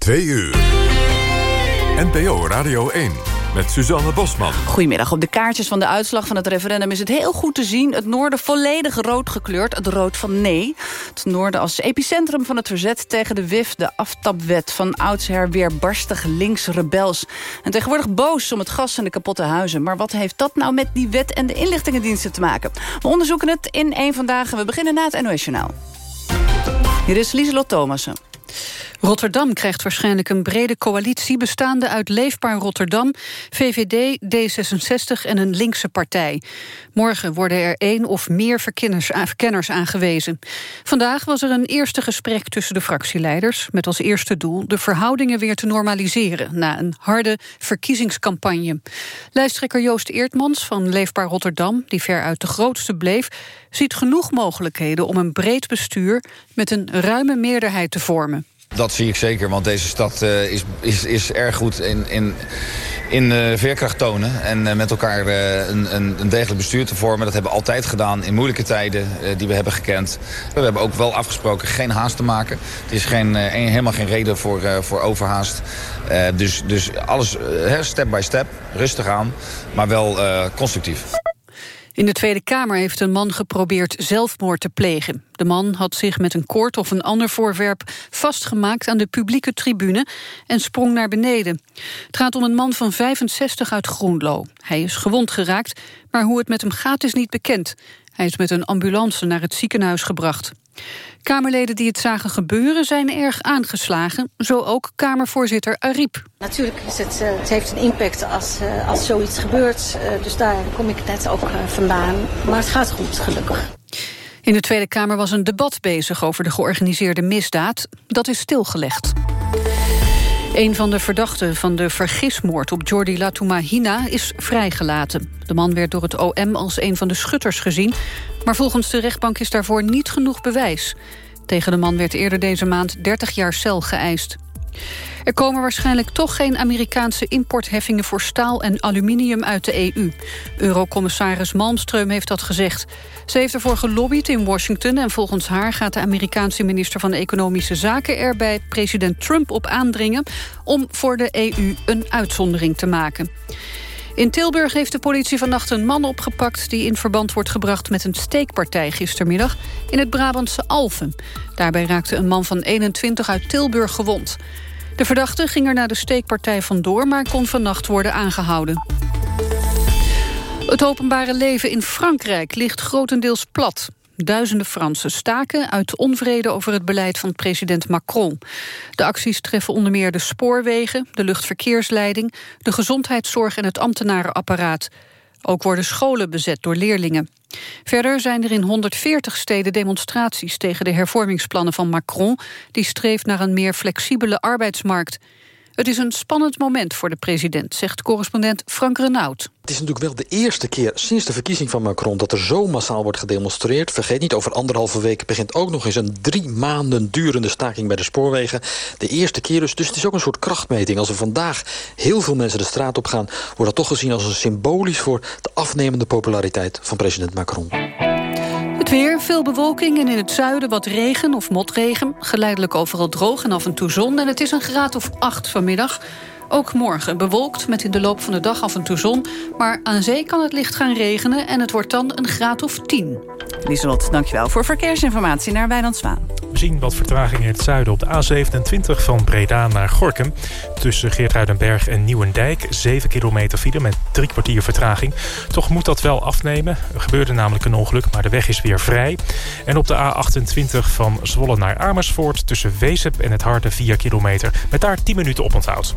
2 uur. NPO Radio 1 met Suzanne Bosman. Goedemiddag. Op de kaartjes van de uitslag van het referendum is het heel goed te zien. Het noorden volledig rood gekleurd, het rood van nee. Het noorden als epicentrum van het verzet tegen de WIF... de aftapwet van oudsher weer barstig links rebels. En tegenwoordig boos om het gas en de kapotte huizen. Maar wat heeft dat nou met die wet en de inlichtingendiensten te maken? We onderzoeken het in één vandaag. We beginnen na het NOS Journaal. Hier is Lieselot Thomassen. Rotterdam krijgt waarschijnlijk een brede coalitie... bestaande uit Leefbaar Rotterdam, VVD, D66 en een linkse partij. Morgen worden er één of meer verkenners aangewezen. Vandaag was er een eerste gesprek tussen de fractieleiders... met als eerste doel de verhoudingen weer te normaliseren... na een harde verkiezingscampagne. Lijsttrekker Joost Eertmans van Leefbaar Rotterdam... die veruit de grootste bleef, ziet genoeg mogelijkheden... om een breed bestuur met een ruime meerderheid te vormen. Dat zie ik zeker, want deze stad uh, is, is, is erg goed in, in, in uh, veerkracht tonen... en uh, met elkaar een, een, degelijk bestuur te vormen. Dat hebben we altijd gedaan in moeilijke tijden die we hebben gekend. We hebben ook wel afgesproken geen haast te maken. Het is geen, een, helemaal geen reden voor, voor overhaast. dus, dus alles step by step, rustig aan, maar wel constructief. In de Tweede Kamer heeft een man geprobeerd zelfmoord te plegen. De man had zich met een koord of een ander voorwerp vastgemaakt aan de publieke tribune en sprong naar beneden. Het gaat om een man van 65 uit Groenlo. Hij is gewond geraakt, maar hoe het met hem gaat is niet bekend. Hij is met een ambulance naar het ziekenhuis gebracht. Kamerleden die het zagen gebeuren zijn erg aangeslagen. Zo ook Kamervoorzitter Ariep. Natuurlijk is het, uh, het heeft een impact als, uh, als zoiets gebeurt. Uh, dus daar kom ik net ook vandaan. Maar het gaat goed, gelukkig. In de Tweede Kamer was een debat bezig over de georganiseerde misdaad. Dat is stilgelegd. Een van de verdachten van de vergismoord op Jordi Latumahina is vrijgelaten. De man werd door het OM als een van de schutters gezien... maar volgens de rechtbank is daarvoor niet genoeg bewijs. Tegen de man werd eerder deze maand 30 jaar cel geëist. Er komen waarschijnlijk toch geen Amerikaanse importheffingen voor staal en aluminium uit de EU. Eurocommissaris Malmström heeft dat gezegd. Ze heeft ervoor gelobbyd in Washington en volgens haar gaat de Amerikaanse minister van Economische Zaken er bij president Trump op aandringen om voor de EU een uitzondering te maken. In Tilburg heeft de politie vannacht een man opgepakt... die in verband wordt gebracht met een steekpartij gistermiddag... in het Brabantse Alphen. Daarbij raakte een man van 21 uit Tilburg gewond. De verdachte ging er naar de steekpartij vandoor... maar kon vannacht worden aangehouden. Het openbare leven in Frankrijk ligt grotendeels plat. Duizenden Fransen staken uit onvrede over het beleid van president Macron. De acties treffen onder meer de spoorwegen, de luchtverkeersleiding... de gezondheidszorg en het ambtenarenapparaat. Ook worden scholen bezet door leerlingen. Verder zijn er in 140 steden demonstraties tegen de hervormingsplannen van Macron... die streeft naar een meer flexibele arbeidsmarkt. Het is een spannend moment voor de president, zegt correspondent Frank Renaud. Het is natuurlijk wel de eerste keer sinds de verkiezing van Macron... dat er zo massaal wordt gedemonstreerd. Vergeet niet, over anderhalve week begint ook nog eens... een drie maanden durende staking bij de spoorwegen. De eerste keer dus. Dus het is ook een soort krachtmeting. Als er vandaag heel veel mensen de straat op gaan... wordt dat toch gezien als een symbolisch voor de afnemende populariteit van president Macron. Weer, veel bewolking en in het zuiden wat regen of motregen. Geleidelijk overal droog en af en toe zon. En het is een graad of acht vanmiddag. Ook morgen bewolkt met in de loop van de dag af en toe zon. Maar aan zee kan het licht gaan regenen en het wordt dan een graad of 10. Lieselot, dankjewel voor verkeersinformatie naar Wijnand Zwaan. We zien wat vertraging in het zuiden op de A27 van Breda naar Gorkum. Tussen Geertruidenberg en Nieuwendijk. 7 kilometer file met drie kwartier vertraging. Toch moet dat wel afnemen. Er gebeurde namelijk een ongeluk, maar de weg is weer vrij. En op de A28 van Zwolle naar Amersfoort... tussen Wezep en het Harde 4 kilometer. Met daar 10 minuten op onthoud.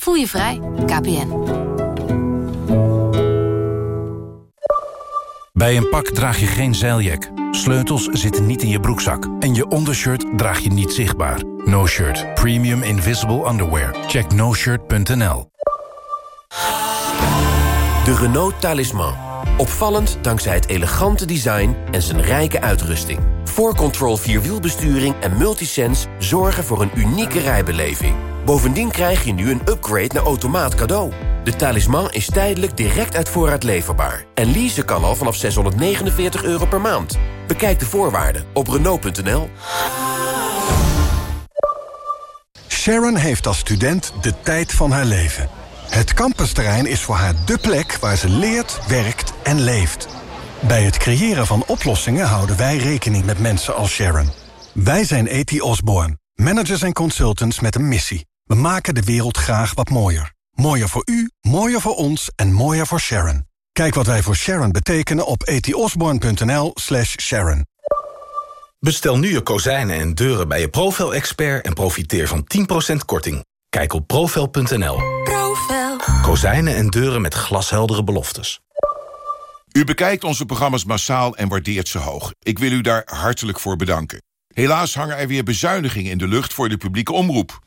Voel je vrij, KPN. Bij een pak draag je geen zeiljak. Sleutels zitten niet in je broekzak en je ondershirt draag je niet zichtbaar. No Shirt. Premium Invisible Underwear. Check noshirt.nl De Renault Talisman. Opvallend dankzij het elegante design en zijn rijke uitrusting. 4Control Vierwielbesturing en Multisense zorgen voor een unieke rijbeleving. Bovendien krijg je nu een upgrade naar automaat cadeau. De talisman is tijdelijk direct uit voorraad leverbaar. En leasen kan al vanaf 649 euro per maand. Bekijk de voorwaarden op Renault.nl. Sharon heeft als student de tijd van haar leven. Het campusterrein is voor haar dé plek waar ze leert, werkt en leeft. Bij het creëren van oplossingen houden wij rekening met mensen als Sharon. Wij zijn E.T. Osborne, managers en consultants met een missie. We maken de wereld graag wat mooier. Mooier voor u, mooier voor ons en mooier voor Sharon. Kijk wat wij voor Sharon betekenen op etiosborn.nl slash Sharon. Bestel nu je kozijnen en deuren bij je Profel-expert... en profiteer van 10% korting. Kijk op profel.nl. Profel. Kozijnen en deuren met glasheldere beloftes. U bekijkt onze programma's massaal en waardeert ze hoog. Ik wil u daar hartelijk voor bedanken. Helaas hangen er weer bezuinigingen in de lucht voor de publieke omroep.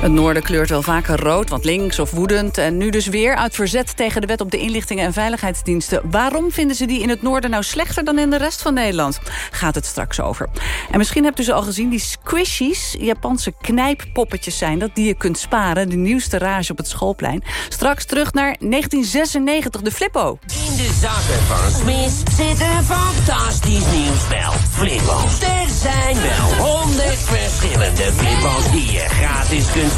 Het noorden kleurt wel vaker rood, want links of woedend. En nu dus weer uit verzet tegen de wet op de inlichtingen en veiligheidsdiensten. Waarom vinden ze die in het noorden nou slechter dan in de rest van Nederland? Gaat het straks over. En misschien hebt u ze al gezien, die squishies, Japanse knijppoppetjes zijn dat, die je kunt sparen. De nieuwste rage op het schoolplein. Straks terug naar 1996, de Flippo. In de zakken van Smith zit een fantastisch nieuw spel. Flippo's. Er zijn wel honderd verschillende Flippo's die je gratis kunt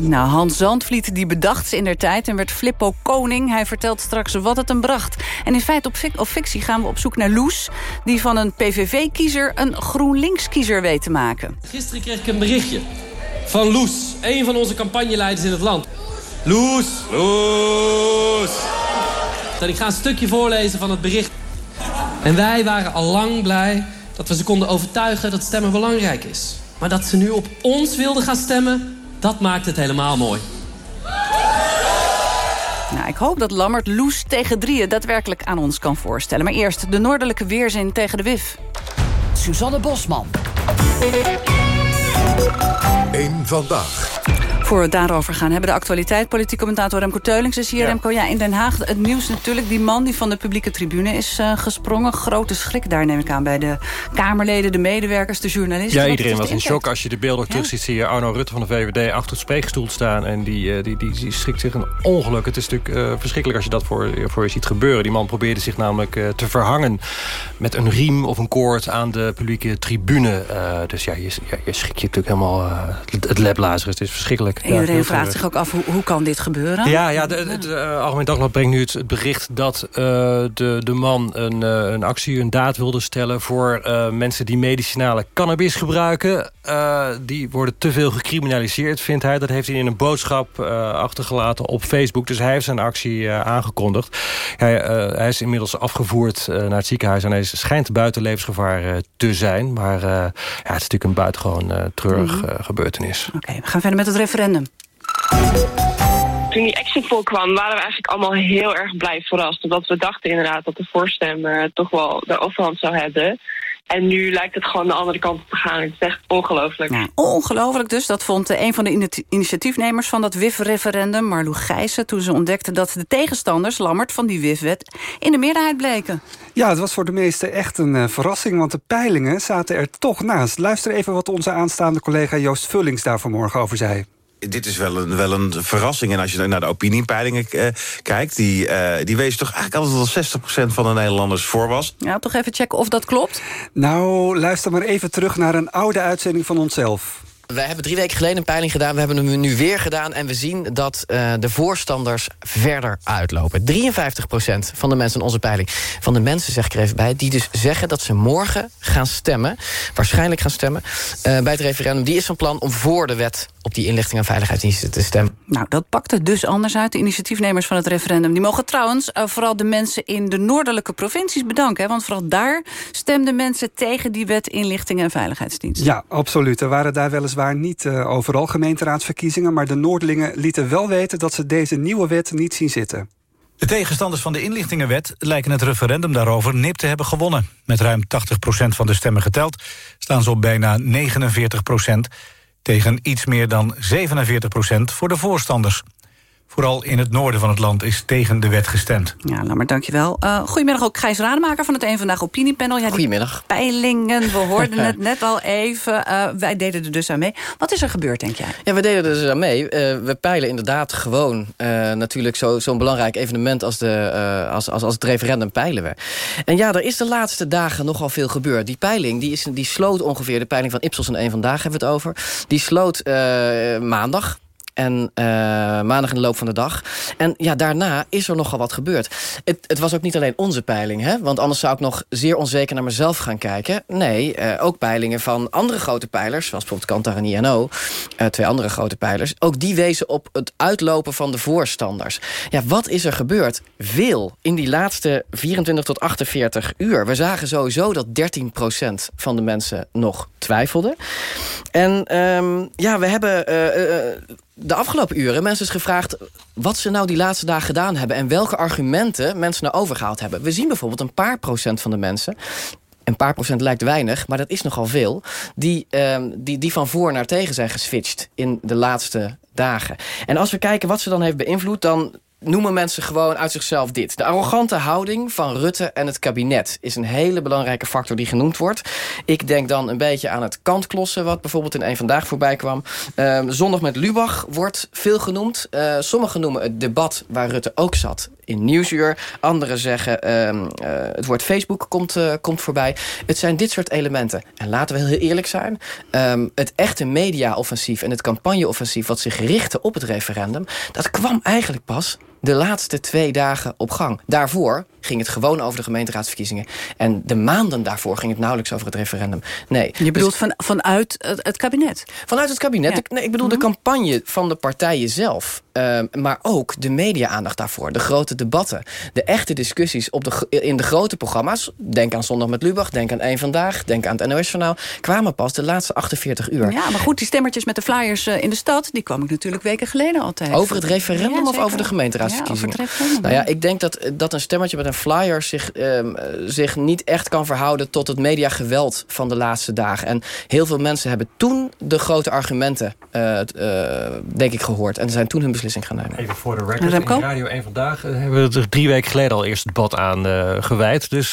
Nou, Hans Zandvliet die bedacht ze in der tijd en werd Flippo koning. Hij vertelt straks wat het hem bracht. En in feite op, of fictie gaan we op zoek naar Loes... die van een PVV-kiezer een GroenLinks-kiezer weet te maken. Gisteren kreeg ik een berichtje van Loes, een van onze campagneleiders in het land. Loes, Loes. Ik ga een stukje voorlezen van het bericht. En wij waren al lang blij dat we ze konden overtuigen dat stemmen belangrijk is. Maar dat ze nu op ons wilden gaan stemmen, dat maakt het helemaal mooi. Nou, ik hoop dat Lammert Loes tegen drieën daadwerkelijk aan ons kan voorstellen. Maar eerst de noordelijke weerzin tegen de WIF. Suzanne Bosman. Eén vandaag. Voor we het daarover gaan hebben de actualiteit. Politiek commentator Remco Teulings is hier. Remco, ja, in Den Haag het nieuws natuurlijk. Die man die van de publieke tribune is eh, gesprongen. Grote schrik daar neem ik aan bij de Kamerleden, de medewerkers, de journalisten. Ja, iedereen was in shock. Als je de beelden ook terug ziet, zie je Arno Rutte van de VVD achter het spreekstoel staan. En die, eh, die, die, die schrikt zich een ongeluk. Het is natuurlijk eh, verschrikkelijk als je dat voor, voor je ziet gebeuren. Die man probeerde zich namelijk te verhangen met een riem of een koord aan de publieke tribune. Dus ja, je, ja, je schrik je natuurlijk helemaal het, het lebblazen. Het is verschrikkelijk. En Iedereen vraagt zich ook af, hoe, hoe kan dit gebeuren? ja, ja, de, de, de, eh, Algemeen Dagblad brengt nu het, het bericht dat eh, de, de man een, eh, een actie, een daad wilde stellen... voor mensen die medicinale cannabis gebruiken. Die worden te veel gecriminaliseerd, vindt hij. Dat heeft hij in een boodschap achtergelaten op Facebook. Dus hij heeft zijn actie aangekondigd. Hij, hij is inmiddels afgevoerd naar het ziekenhuis... en hij schijnt buiten levensgevaar te zijn. Maar ja, het is natuurlijk een buitengewoon treurig Mhm. gebeurtenis. Oké, we gaan verder met het referendum. Toen die exit poll kwam, waren we eigenlijk allemaal heel erg blij verrast. Omdat we dachten inderdaad dat de voorstem eh, toch wel de overhand zou hebben. En nu lijkt het gewoon de andere kant op te gaan. Het is echt ongelooflijk. Ongelooflijk dus, dat vond eh, een van de initi- initiatiefnemers van dat WIF-referendum, Marlou Gijssen, toen ze ontdekte dat de tegenstanders, Lammert, van die WIF-wet, in de meerderheid bleken. Ja, het was voor de meesten echt een eh, verrassing, want de peilingen zaten er toch naast. Luister even wat onze aanstaande collega Joost Vullings daar vanmorgen over zei. Dit is wel een, wel een verrassing. En als je naar de opiniepeilingen eh, kijkt... die, eh, die wezen toch eigenlijk altijd dat 60% van de Nederlanders voor was. Ja, toch even checken of dat klopt. Nou, luister maar even terug naar een oude uitzending van onszelf. Wij hebben drie weken geleden een peiling gedaan. We hebben hem nu weer gedaan. En we zien dat uh, de voorstanders verder uitlopen. 53% van de mensen in onze peiling. Van de mensen, zeg ik er even bij. Die dus zeggen dat ze morgen gaan stemmen. Waarschijnlijk gaan stemmen. Uh, bij het referendum. Die is van plan om voor de wet op die inlichting en veiligheidsdiensten te stemmen. Nou, dat pakt er dus anders uit. De initiatiefnemers van het referendum. Die mogen trouwens uh, vooral de mensen in de noordelijke provincies bedanken. Hè, want vooral daar stemden mensen tegen die wet inlichting en veiligheidsdiensten. Ja, absoluut. Er waren daar weliswaar niet uh, overal gemeenteraadsverkiezingen... maar de Noordelingen lieten wel weten dat ze deze nieuwe wet niet zien zitten. De tegenstanders van de inlichtingenwet lijken het referendum daarover nip te hebben gewonnen. Met ruim 80% van de stemmen geteld staan ze op bijna 49% tegen iets meer dan 47% voor de voorstanders. Vooral in het noorden van het land is tegen de wet gestemd. Ja, nou maar dankjewel. Uh, goedemiddag ook Gijs Rademaker van het Eén Vandaag Opiniepanel. Ja, goedemiddag. Peilingen, we hoorden het net al even. Uh, wij deden er dus aan mee. Wat is er gebeurd, denk jij? Ja, we deden er dus aan mee. Uh, we peilen inderdaad gewoon natuurlijk zo'n zo belangrijk evenement... Als, de, als, als, als het referendum peilen we. En ja, er is de laatste dagen nogal veel gebeurd. Die peiling die is, die sloot ongeveer, de peiling van Ipsos en Eén Vandaag hebben we het over. Die sloot maandag. En uh, maandag in de loop van de dag. En ja, daarna is er nogal wat gebeurd. Het, het, was ook niet alleen onze peiling, hè? want anders zou ik nog zeer onzeker naar mezelf gaan kijken. Nee, uh, ook peilingen van andere grote pijlers, zoals bijvoorbeeld Kantar en INO, uh, twee andere grote pijlers. Ook die wezen op het uitlopen van de voorstanders. Ja, wat is er gebeurd? Veel in die laatste 24 tot 48 uur. We zagen sowieso dat 13% van de mensen nog twijfelden. En um, ja, we hebben de afgelopen uren mensen is gevraagd... wat ze nou die laatste dagen gedaan hebben... en welke argumenten mensen nou overgehaald hebben. We zien bijvoorbeeld een paar procent van de mensen... een paar procent lijkt weinig, maar dat is nogal veel... die, uh, die, die van voor naar tegen zijn geswitcht in de laatste dagen. En als we kijken wat ze dan heeft beïnvloed... dan noemen mensen gewoon uit zichzelf dit. De arrogante houding van Rutte en het kabinet... is een hele belangrijke factor die genoemd wordt. Ik denk dan een beetje aan het kantklossen... wat bijvoorbeeld in een Vandaag voorbij kwam. Uh, zondag met Lubach wordt veel genoemd. Uh, sommigen noemen het debat waar Rutte ook zat in Nieuwsuur. Anderen zeggen uh, het woord Facebook komt, uh, komt voorbij. Het zijn dit soort elementen. En laten we heel eerlijk zijn. Um, het echte mediaoffensief en het campagneoffensief... wat zich richtte op het referendum... dat kwam eigenlijk pas de laatste twee dagen op gang. Daarvoor ging het gewoon over de gemeenteraadsverkiezingen. En de maanden daarvoor ging het nauwelijks over het referendum. Nee. Je bedoelt dus, van, vanuit het, kabinet? Vanuit het kabinet. Ja. nee, ik bedoel mm -hmm. de mhm. campagne van de partijen zelf. Uh, maar ook de media-aandacht daarvoor. De grote debatten. De echte discussies op de, in de grote programma's. Denk aan Zondag met Lubach. Denk aan Eén Vandaag. Denk aan het NOS-journaal. Kwamen pas de laatste 48 uur. Ja, maar goed, die stemmertjes met de flyers uh, in de stad... die kwam ik natuurlijk weken geleden altijd. Over het referendum ja, of over de gemeenteraadsverkiezingen? Ja, over het referendum. Nou ja, ik denk dat, dat een stemmetje met een flyer zich, um, zich niet echt kan verhouden... tot het mediageweld van de laatste dagen. En heel veel mensen hebben toen de grote argumenten, uh, uh, denk ik, gehoord. En zijn toen hun beslissing gaan nemen. Even voor de record. In Radio 1 Vandaag hebben we er drie weken geleden al eerst het debat aan uh, gewijd. Dus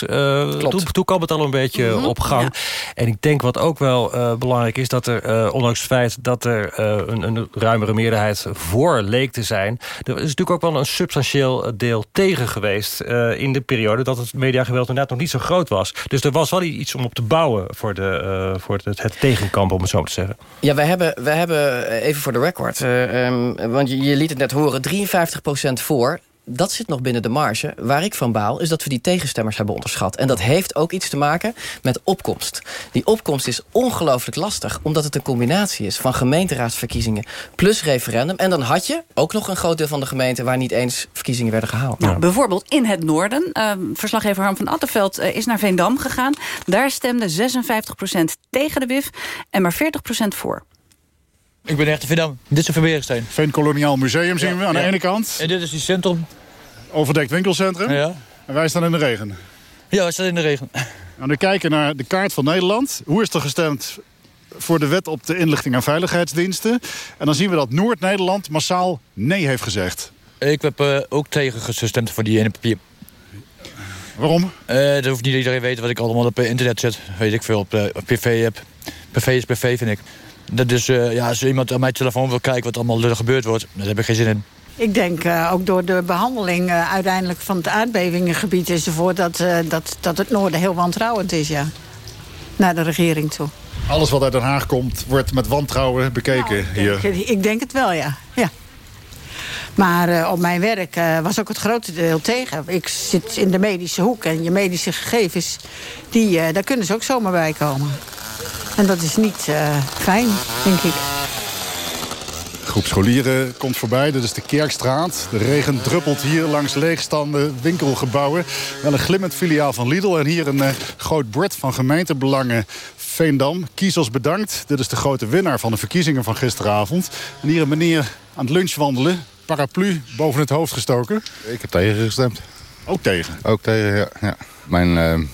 toen, toen kwam het al een beetje mm -hmm. op gang. Ja. En ik denk wat ook wel belangrijk is... dat er, ondanks het feit dat er een, een ruimere meerderheid voor leek te zijn... er is natuurlijk ook wel een substantieel deel tegen geweest in de periode dat het mediageweld inderdaad nog niet zo groot was. Dus er was wel iets om op te bouwen voor, de, uh, voor het, het, tegenkamp, om het zo te zeggen. Ja, wij hebben, wij hebben even voor de record, uh, um, want je, je liet het net horen, 53% voor dat zit nog binnen de marge. Waar ik van baal is dat we die tegenstemmers hebben onderschat. En dat heeft ook iets te maken met opkomst. Die opkomst is ongelooflijk lastig. Omdat het een combinatie is van gemeenteraadsverkiezingen plus referendum. En dan had je ook nog een groot deel van de gemeente... waar niet eens verkiezingen werden gehaald. Nou, bijvoorbeeld in het noorden. Uh, verslaggever Harm van Attenveld uh, is naar Veendam gegaan. Daar stemde 56% tegen de WIF en maar 40% voor. Ik ben echt de Veendam. Dit is een Verbeersteen. Veen Koloniaal Museum zien we aan ja. de ene kant. En dit is die centrum. Overdekt winkelcentrum. Ja. En wij staan in de regen. Ja, wij staan in de regen. Nou, we kijken naar de kaart van Nederland. Hoe is er gestemd voor de wet op de inlichting en veiligheidsdiensten? En dan zien we dat Noord-Nederland massaal nee heeft gezegd. Ik heb uh, ook tegen gestemd voor die ene papier. Waarom? Uh, dat hoeft niet iedereen weten wat ik allemaal op internet zet. Weet ik veel, op, uh, op PV heb. PV is PV, vind ik. Dat is, ja, als iemand aan mijn telefoon wil kijken wat allemaal er gebeurd wordt... daar heb ik geen zin in. Ik denk uh, ook door de behandeling uh, uiteindelijk van het aardbevingengebied enzovoort... Dat, uh, dat, dat het noorden heel wantrouwend is, ja. Naar de regering toe. Alles wat uit Den Haag komt, wordt met wantrouwen bekeken hier. Ik, ik denk het wel, ja. ja. Maar eh, op mijn werk eh, was ook het grote deel tegen. Ik zit in de medische hoek en je medische gegevens... Die, eh, daar kunnen ze ook zomaar bij komen. En dat is niet eh, fijn, denk ik. Groep scholieren komt voorbij. Dit is de Kerkstraat. De regen druppelt hier langs leegstaande winkelgebouwen. Wel een glimmend filiaal van Lidl. En hier een eh, groot bord van gemeentebelangen Veendam. Kiezers bedankt. Dit is de grote winnaar van de verkiezingen van gisteravond. En hier een meneer aan het lunch wandelen. Paraplu boven het hoofd gestoken. Ik heb tegen gestemd. Ook tegen? Ook tegen, ja. ja. Mijn eh,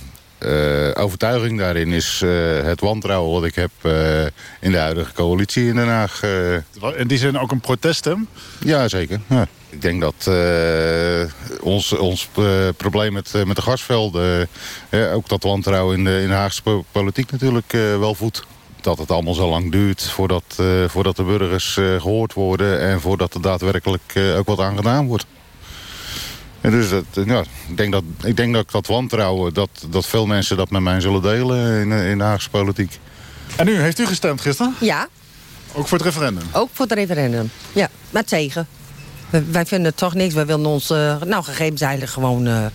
overtuiging daarin is eh, het wantrouwen wat ik heb eh, in de huidige coalitie in Den Haag. eh. In die zin ook een proteststem? Ja, zeker. Ja. Ik denk dat eh, ons, ons eh, probleem met, eh, met de gasvelden... eh, ook dat wantrouwen in de, in de Haagse po- politiek natuurlijk eh, wel voedt. Dat het allemaal zo lang duurt voordat, eh, voordat de burgers eh, gehoord worden... en voordat er daadwerkelijk eh, ook wat aan gedaan wordt. En dus dat, eh, ja, ik, denk dat, ik denk dat ik dat wantrouwen, dat, dat veel mensen dat met mij zullen delen in, eh, in de Haagse politiek. En u, heeft u gestemd gisteren? Ja. Ook voor het referendum? Ook voor het referendum. Ja, maar tegen. Wij vinden het toch niks. Wij willen ons, eh, nou gegevens eigenlijk gewoon eh,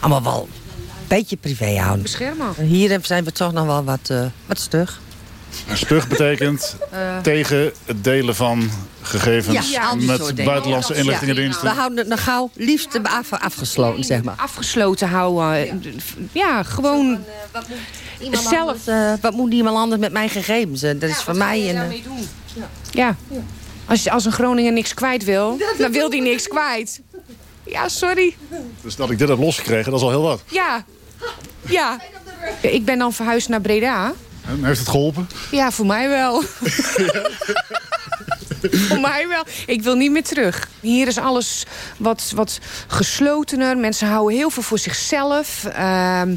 allemaal wel een beetje privé houden. Beschermen. En Hier zijn we toch nog wel wat, eh, wat stug. En stug betekent Eh. tegen het delen van gegevens Ja, met buitenlandse Ja. inlichtingendiensten. We houden het nog gauw liefst af, afgesloten, zeg maar. Afgesloten houden. Ja, gewoon zelf. eh, wat moet iemand anders met mijn gegevens? Eh, Dat is voor mij een... eh, Ja. Als, als een Groninger niks kwijt wil, dan wil die niks kwijt. Ja, sorry. Dus dat ik dit heb losgekregen, dat is al heel wat. Ja. Ja. Ik ben dan verhuisd naar Breda. En heeft het geholpen? Ja, voor mij wel. voor mij wel. Ik wil niet meer terug. Hier is alles wat, wat geslotener. Mensen houden heel veel voor zichzelf. Ehm,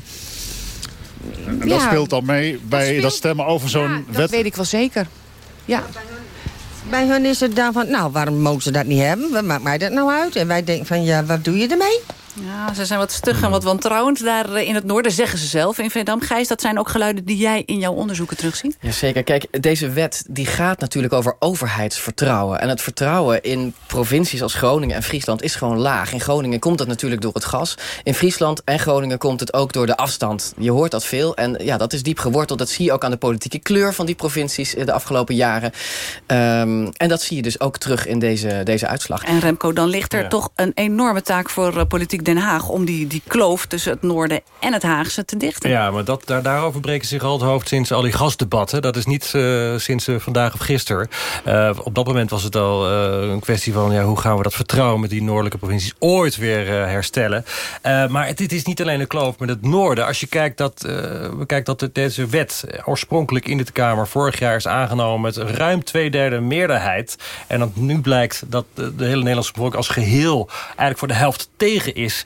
En dat ja, speelt dan mee bij dat stemmen over zo'n Dat wet. weet ik wel zeker. Ja. Bij hun is het dan van, nou, waarom mogen ze dat niet hebben? Wat maakt mij dat nou uit? En wij denken van, ja, wat doe je ermee? Ja, ze zijn wat stug en wat wantrouwend daar eh, in het noorden, zeggen ze zelf in Veendam. Gijs, dat zijn ook geluiden die jij in jouw onderzoeken terugziet? Jazeker. Kijk, deze wet die gaat natuurlijk over overheidsvertrouwen. En het vertrouwen in provincies als Groningen en Friesland is gewoon laag. In Groningen komt dat natuurlijk door het gas. In Friesland en Groningen komt het ook door de afstand. Je hoort dat veel en ja, dat is diep geworteld. Dat zie je ook aan de politieke kleur van die provincies eh, de afgelopen jaren. Ehm, en dat zie je dus ook terug in deze, deze uitslag. En Remco, dan ligt er Ja. toch een enorme taak voor eh, politiek Den Haag... om die, die kloof tussen het noorden en het Haagse te dichten. Ja, maar dat, daar, daarover breken zich al het hoofd sinds al die gasdebatten. Dat is niet eh, sinds eh, vandaag of gisteren. Eh, op dat moment was het al een kwestie van... Ja, hoe gaan we dat vertrouwen met die noordelijke provincies ooit weer herstellen. Maar het is niet alleen een kloof met het noorden. Als je kijkt dat, eh, we kijkt dat de- deze wet oorspronkelijk in de Kamer... vorig jaar is aangenomen met ruim twee derde meerderheid. En dat nu blijkt dat de, de hele Nederlandse bevolking als geheel... eigenlijk voor de helft tegen is.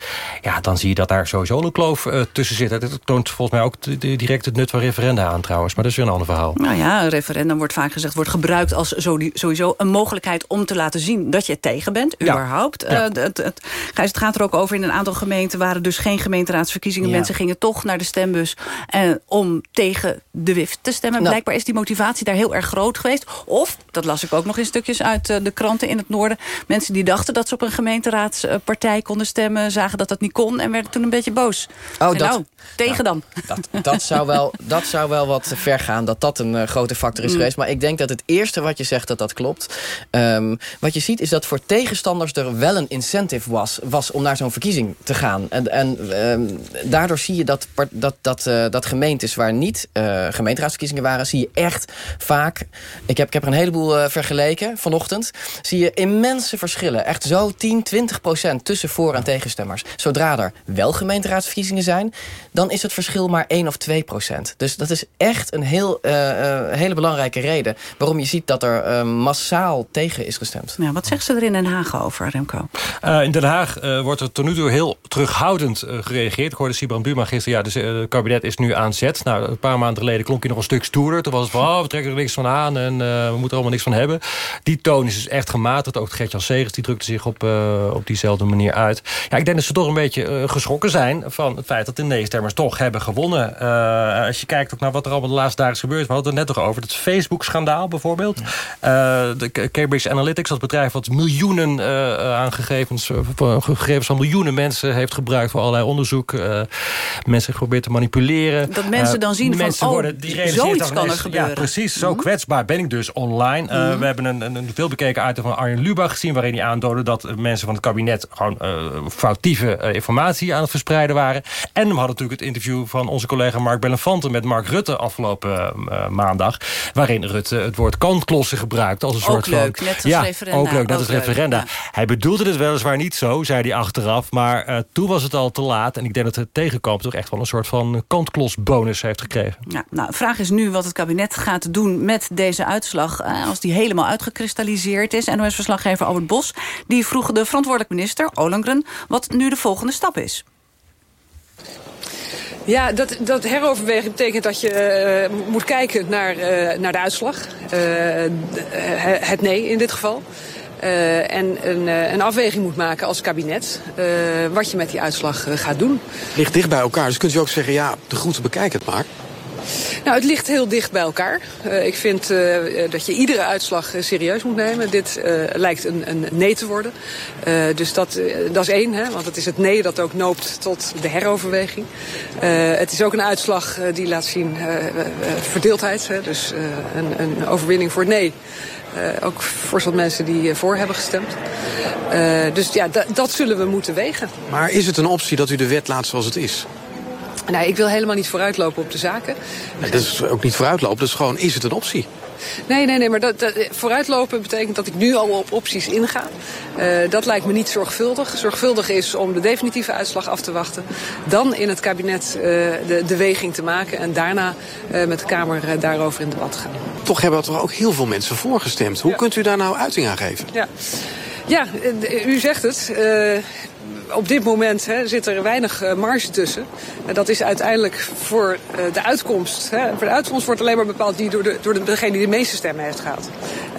Ja, dan zie je dat daar sowieso een kloof eh, tussen zit. Dat toont volgens mij ook direct het nut van referenda aan trouwens. Maar dat is weer een ander verhaal. Nou ja, een referendum wordt vaak gezegd... wordt gebruikt als sowieso een mogelijkheid om te laten zien... dat je tegen bent, Ja. überhaupt. Ja. Eh, het, het, Gijs, het gaat er ook over in een aantal gemeenten... waren dus geen gemeenteraadsverkiezingen. Ja. Mensen gingen toch naar de stembus eh, om tegen de WIF te stemmen. Nou. Blijkbaar is die motivatie daar heel erg groot geweest. Of, dat las ik ook nog in stukjes uit de kranten in het noorden... mensen die dachten dat ze op een gemeenteraadspartij konden stemmen... zagen dat dat niet kon en werden toen een beetje boos. Oh, dat- nou, tegen dan. Dat, dat, zou wel, dat zou wel wat ver gaan, dat dat een eh, grote factor is Mm. geweest. Maar ik denk dat het eerste wat je zegt, dat dat klopt. Ehm, wat je ziet is dat voor tegenstanders er wel een incentive was, was om naar zo'n verkiezing te gaan. En, en ehm, daardoor zie je dat, dat, dat, eh, dat gemeentes waar niet eh, gemeenteraadsverkiezingen waren... zie je echt vaak, ik heb, ik heb er een heleboel vergeleken vanochtend... zie je immense verschillen. Echt zo 10, 20 procent tussen voor- en Zodra er wel gemeenteraadsverkiezingen zijn... dan is het verschil maar 1 of 2 procent. Dus dat is echt een heel, eh, eh, hele belangrijke reden... waarom je ziet dat er eh, massaal tegen is gestemd. Ja, wat zeggen ze er in Den Haag over, Remco? Eh, in Den Haag eh, wordt er tot nu toe heel terughoudend eh, gereageerd. Ik hoorde Sibran Buma gisteren, ja, dus, het kabinet is nu aan zet. Nou, een paar maanden geleden klonk hij nog een stuk stoerder. Toen was het van, oh, we trekken er niks van aan en eh, we moeten er allemaal niks van hebben. Die toon is dus echt gematigd. Ook Gert-Jan Segers die drukte zich op, eh, op diezelfde manier uit. Ja, ik denk denk dat ze toch een beetje eh, geschrokken zijn... van het feit dat de nee-stemmers toch hebben gewonnen. Eh, als je kijkt ook naar wat er allemaal de laatste dagen is gebeurd... we hadden het net toch over het Facebook-schandaal bijvoorbeeld. Uh, de Cambridge Analytics, dat bedrijf wat miljoenen aan gegevens... gegevens van miljoenen mensen heeft gebruikt... voor allerlei onderzoek. mensen geprobeerd te manipuleren. Dat mensen dan zien van, mensen oh, worden, die zoiets kan er gebeuren. Ja, precies. Zo kwetsbaar ben ik dus online. Mhm. We hebben een, een, een veelbekeken item van Arjen Lubach gezien... waarin hij aandoorde dat mensen van het kabinet... gewoon foutieve informatie aan het verspreiden waren. En we hadden natuurlijk het interview van onze collega Mark Bellenfante... met Mark Rutte afgelopen maandag... waarin Rutte het woord kantklossen gebruikte als een soort leuk, van... net als ja, referenda. ook leuk, net als Ook leuk, referenda. ja. Hij bedoelde het weliswaar niet zo, zei hij achteraf... maar toen was het al te laat. En ik denk dat het tegenkomt toch echt wel een soort van kantklosbonus heeft gekregen. Ja, nou, de vraag is nu wat het kabinet gaat doen met deze uitslag... Eh, als die helemaal uitgekristalliseerd is. NOS-verslaggever Albert Bos die vroeg de verantwoordelijk minister, Olengren... wat nu de volgende stap is. Ja, dat, dat heroverwegen betekent dat je uh, moet kijken naar, uh, naar de uitslag. Uh, het nee in dit geval. Uh, en een, uh, een afweging moet maken als kabinet uh, wat je met die uitslag gaat doen. Ligt dicht bij elkaar, dus kunt u ook zeggen, ja, de groeten bekijk het maar. Nou, het ligt heel dicht bij elkaar. Uh, ik vind uh, dat je iedere uitslag uh, serieus moet nemen. Dit lijkt een, een, nee te worden. dus dat, dat is één, hè, want het is het nee dat ook noopt tot de heroverweging. het is ook een uitslag die laat zien verdeeldheid. Hè, dus een, een overwinning voor nee. Ook voor soort mensen die voor hebben gestemd. Dus ja, dat zullen we moeten wegen. Maar is het een optie dat u de wet laat zoals het is? Nee, ik wil helemaal niet vooruitlopen op de zaken. Nee, dat is ook niet vooruitlopen, dat is gewoon, is het een optie? Nee, nee, nee, maar dat, dat, vooruitlopen betekent dat ik nu al op opties inga. Uh, dat lijkt me niet zorgvuldig. Zorgvuldig is om de definitieve uitslag af te wachten. Dan in het kabinet uh, de, de weging te maken. En daarna uh, met de Kamer daarover in debat gaan. Toch hebben er toch ook heel veel mensen voorgestemd. Hoe ja. kunt u daar nou uiting aan geven? Ja, ja u zegt het op dit moment hè, zit er weinig uh, marge tussen. En dat is uiteindelijk voor uh, de uitkomst. Hè. Voor de uitkomst wordt alleen maar bepaald die door, de, door de, degene die de meeste stemmen heeft gehad.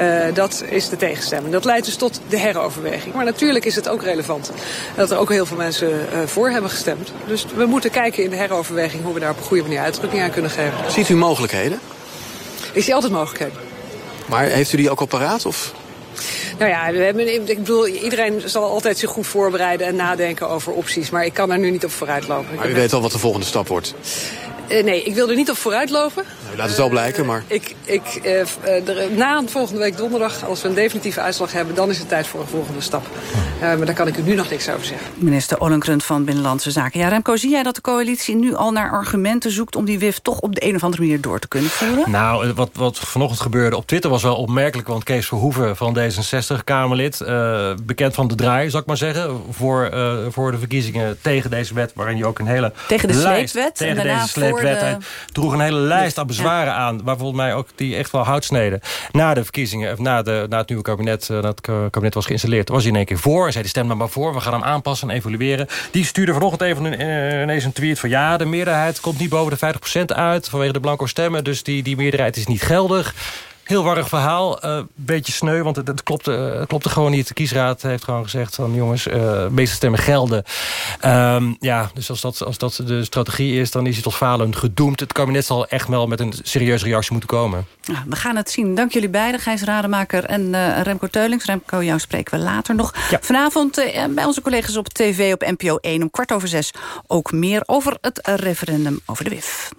Uh, dat is de tegenstemming. Dat leidt dus tot de heroverweging. Maar natuurlijk is het ook relevant dat er ook heel veel mensen voor hebben gestemd. Dus we moeten kijken in de heroverweging hoe we daar op een goede manier uitdrukking aan kunnen geven. Ziet u mogelijkheden? Ik zie altijd mogelijkheden. Maar heeft u die ook al paraat? Of? Nou ja, we hebben, ik bedoel, iedereen zal altijd zich goed voorbereiden en nadenken over opties. Maar ik kan daar nu niet op vooruitlopen. Maar u weet al wat de volgende stap wordt? Uh, nee, ik wil er niet op vooruitlopen. Nou, laat het wel blijken, maar... Ik, ik, uh, er, na volgende week donderdag, als we een definitieve uitslag hebben... dan is het tijd voor een volgende stap. maar daar kan ik u nu nog niks over zeggen. Minister Ollengren van Binnenlandse Zaken. Ja, Remco, zie jij dat de coalitie nu al naar argumenten zoekt... om die WIF toch op de een of andere manier door te kunnen voeren? Nou, wat, wat vanochtend gebeurde op Twitter was wel opmerkelijk... want Kees Verhoeven van D66-Kamerlid... bekend van de draai, zal ik maar zeggen... Voor, voor de verkiezingen tegen deze wet... waarin je ook een hele Tegen de lijst, sleepwet? Tegen en deze sleepwet. De... Hij droeg een hele lijst aan bezwaren aan... waar volgens mij ook die echt wel hout sneden. Na de verkiezingen, of na, de, na het nieuwe kabinet... Dat het kabinet was geïnstalleerd, was hij in één keer voor. En zei, stem dan maar voor, we gaan hem aanpassen en evalueren. Die stuurde vanochtend even een, uh, ineens een tweet van... ja, de meerderheid komt niet boven de 50% uit... vanwege de blanco stemmen, dus die, die meerderheid is niet geldig. Heel warrig verhaal. Een uh, beetje sneu, want het, het, klopte, het klopte gewoon niet. De kiesraad heeft gewoon gezegd van jongens, uh, de meeste stemmen gelden. Um, ja, dus als dat, als dat de strategie is, dan is hij tot falen gedoemd. Het kabinet zal echt wel met een serieuze reactie moeten komen. Ja, we gaan het zien. Dank jullie beiden, Gijs Rademaker en uh, Remco Teulings. Remco, jou spreken we later nog. Ja. Vanavond bij onze collega's op tv op NPO 1 om kwart over zes... ook meer over het referendum over de WIF.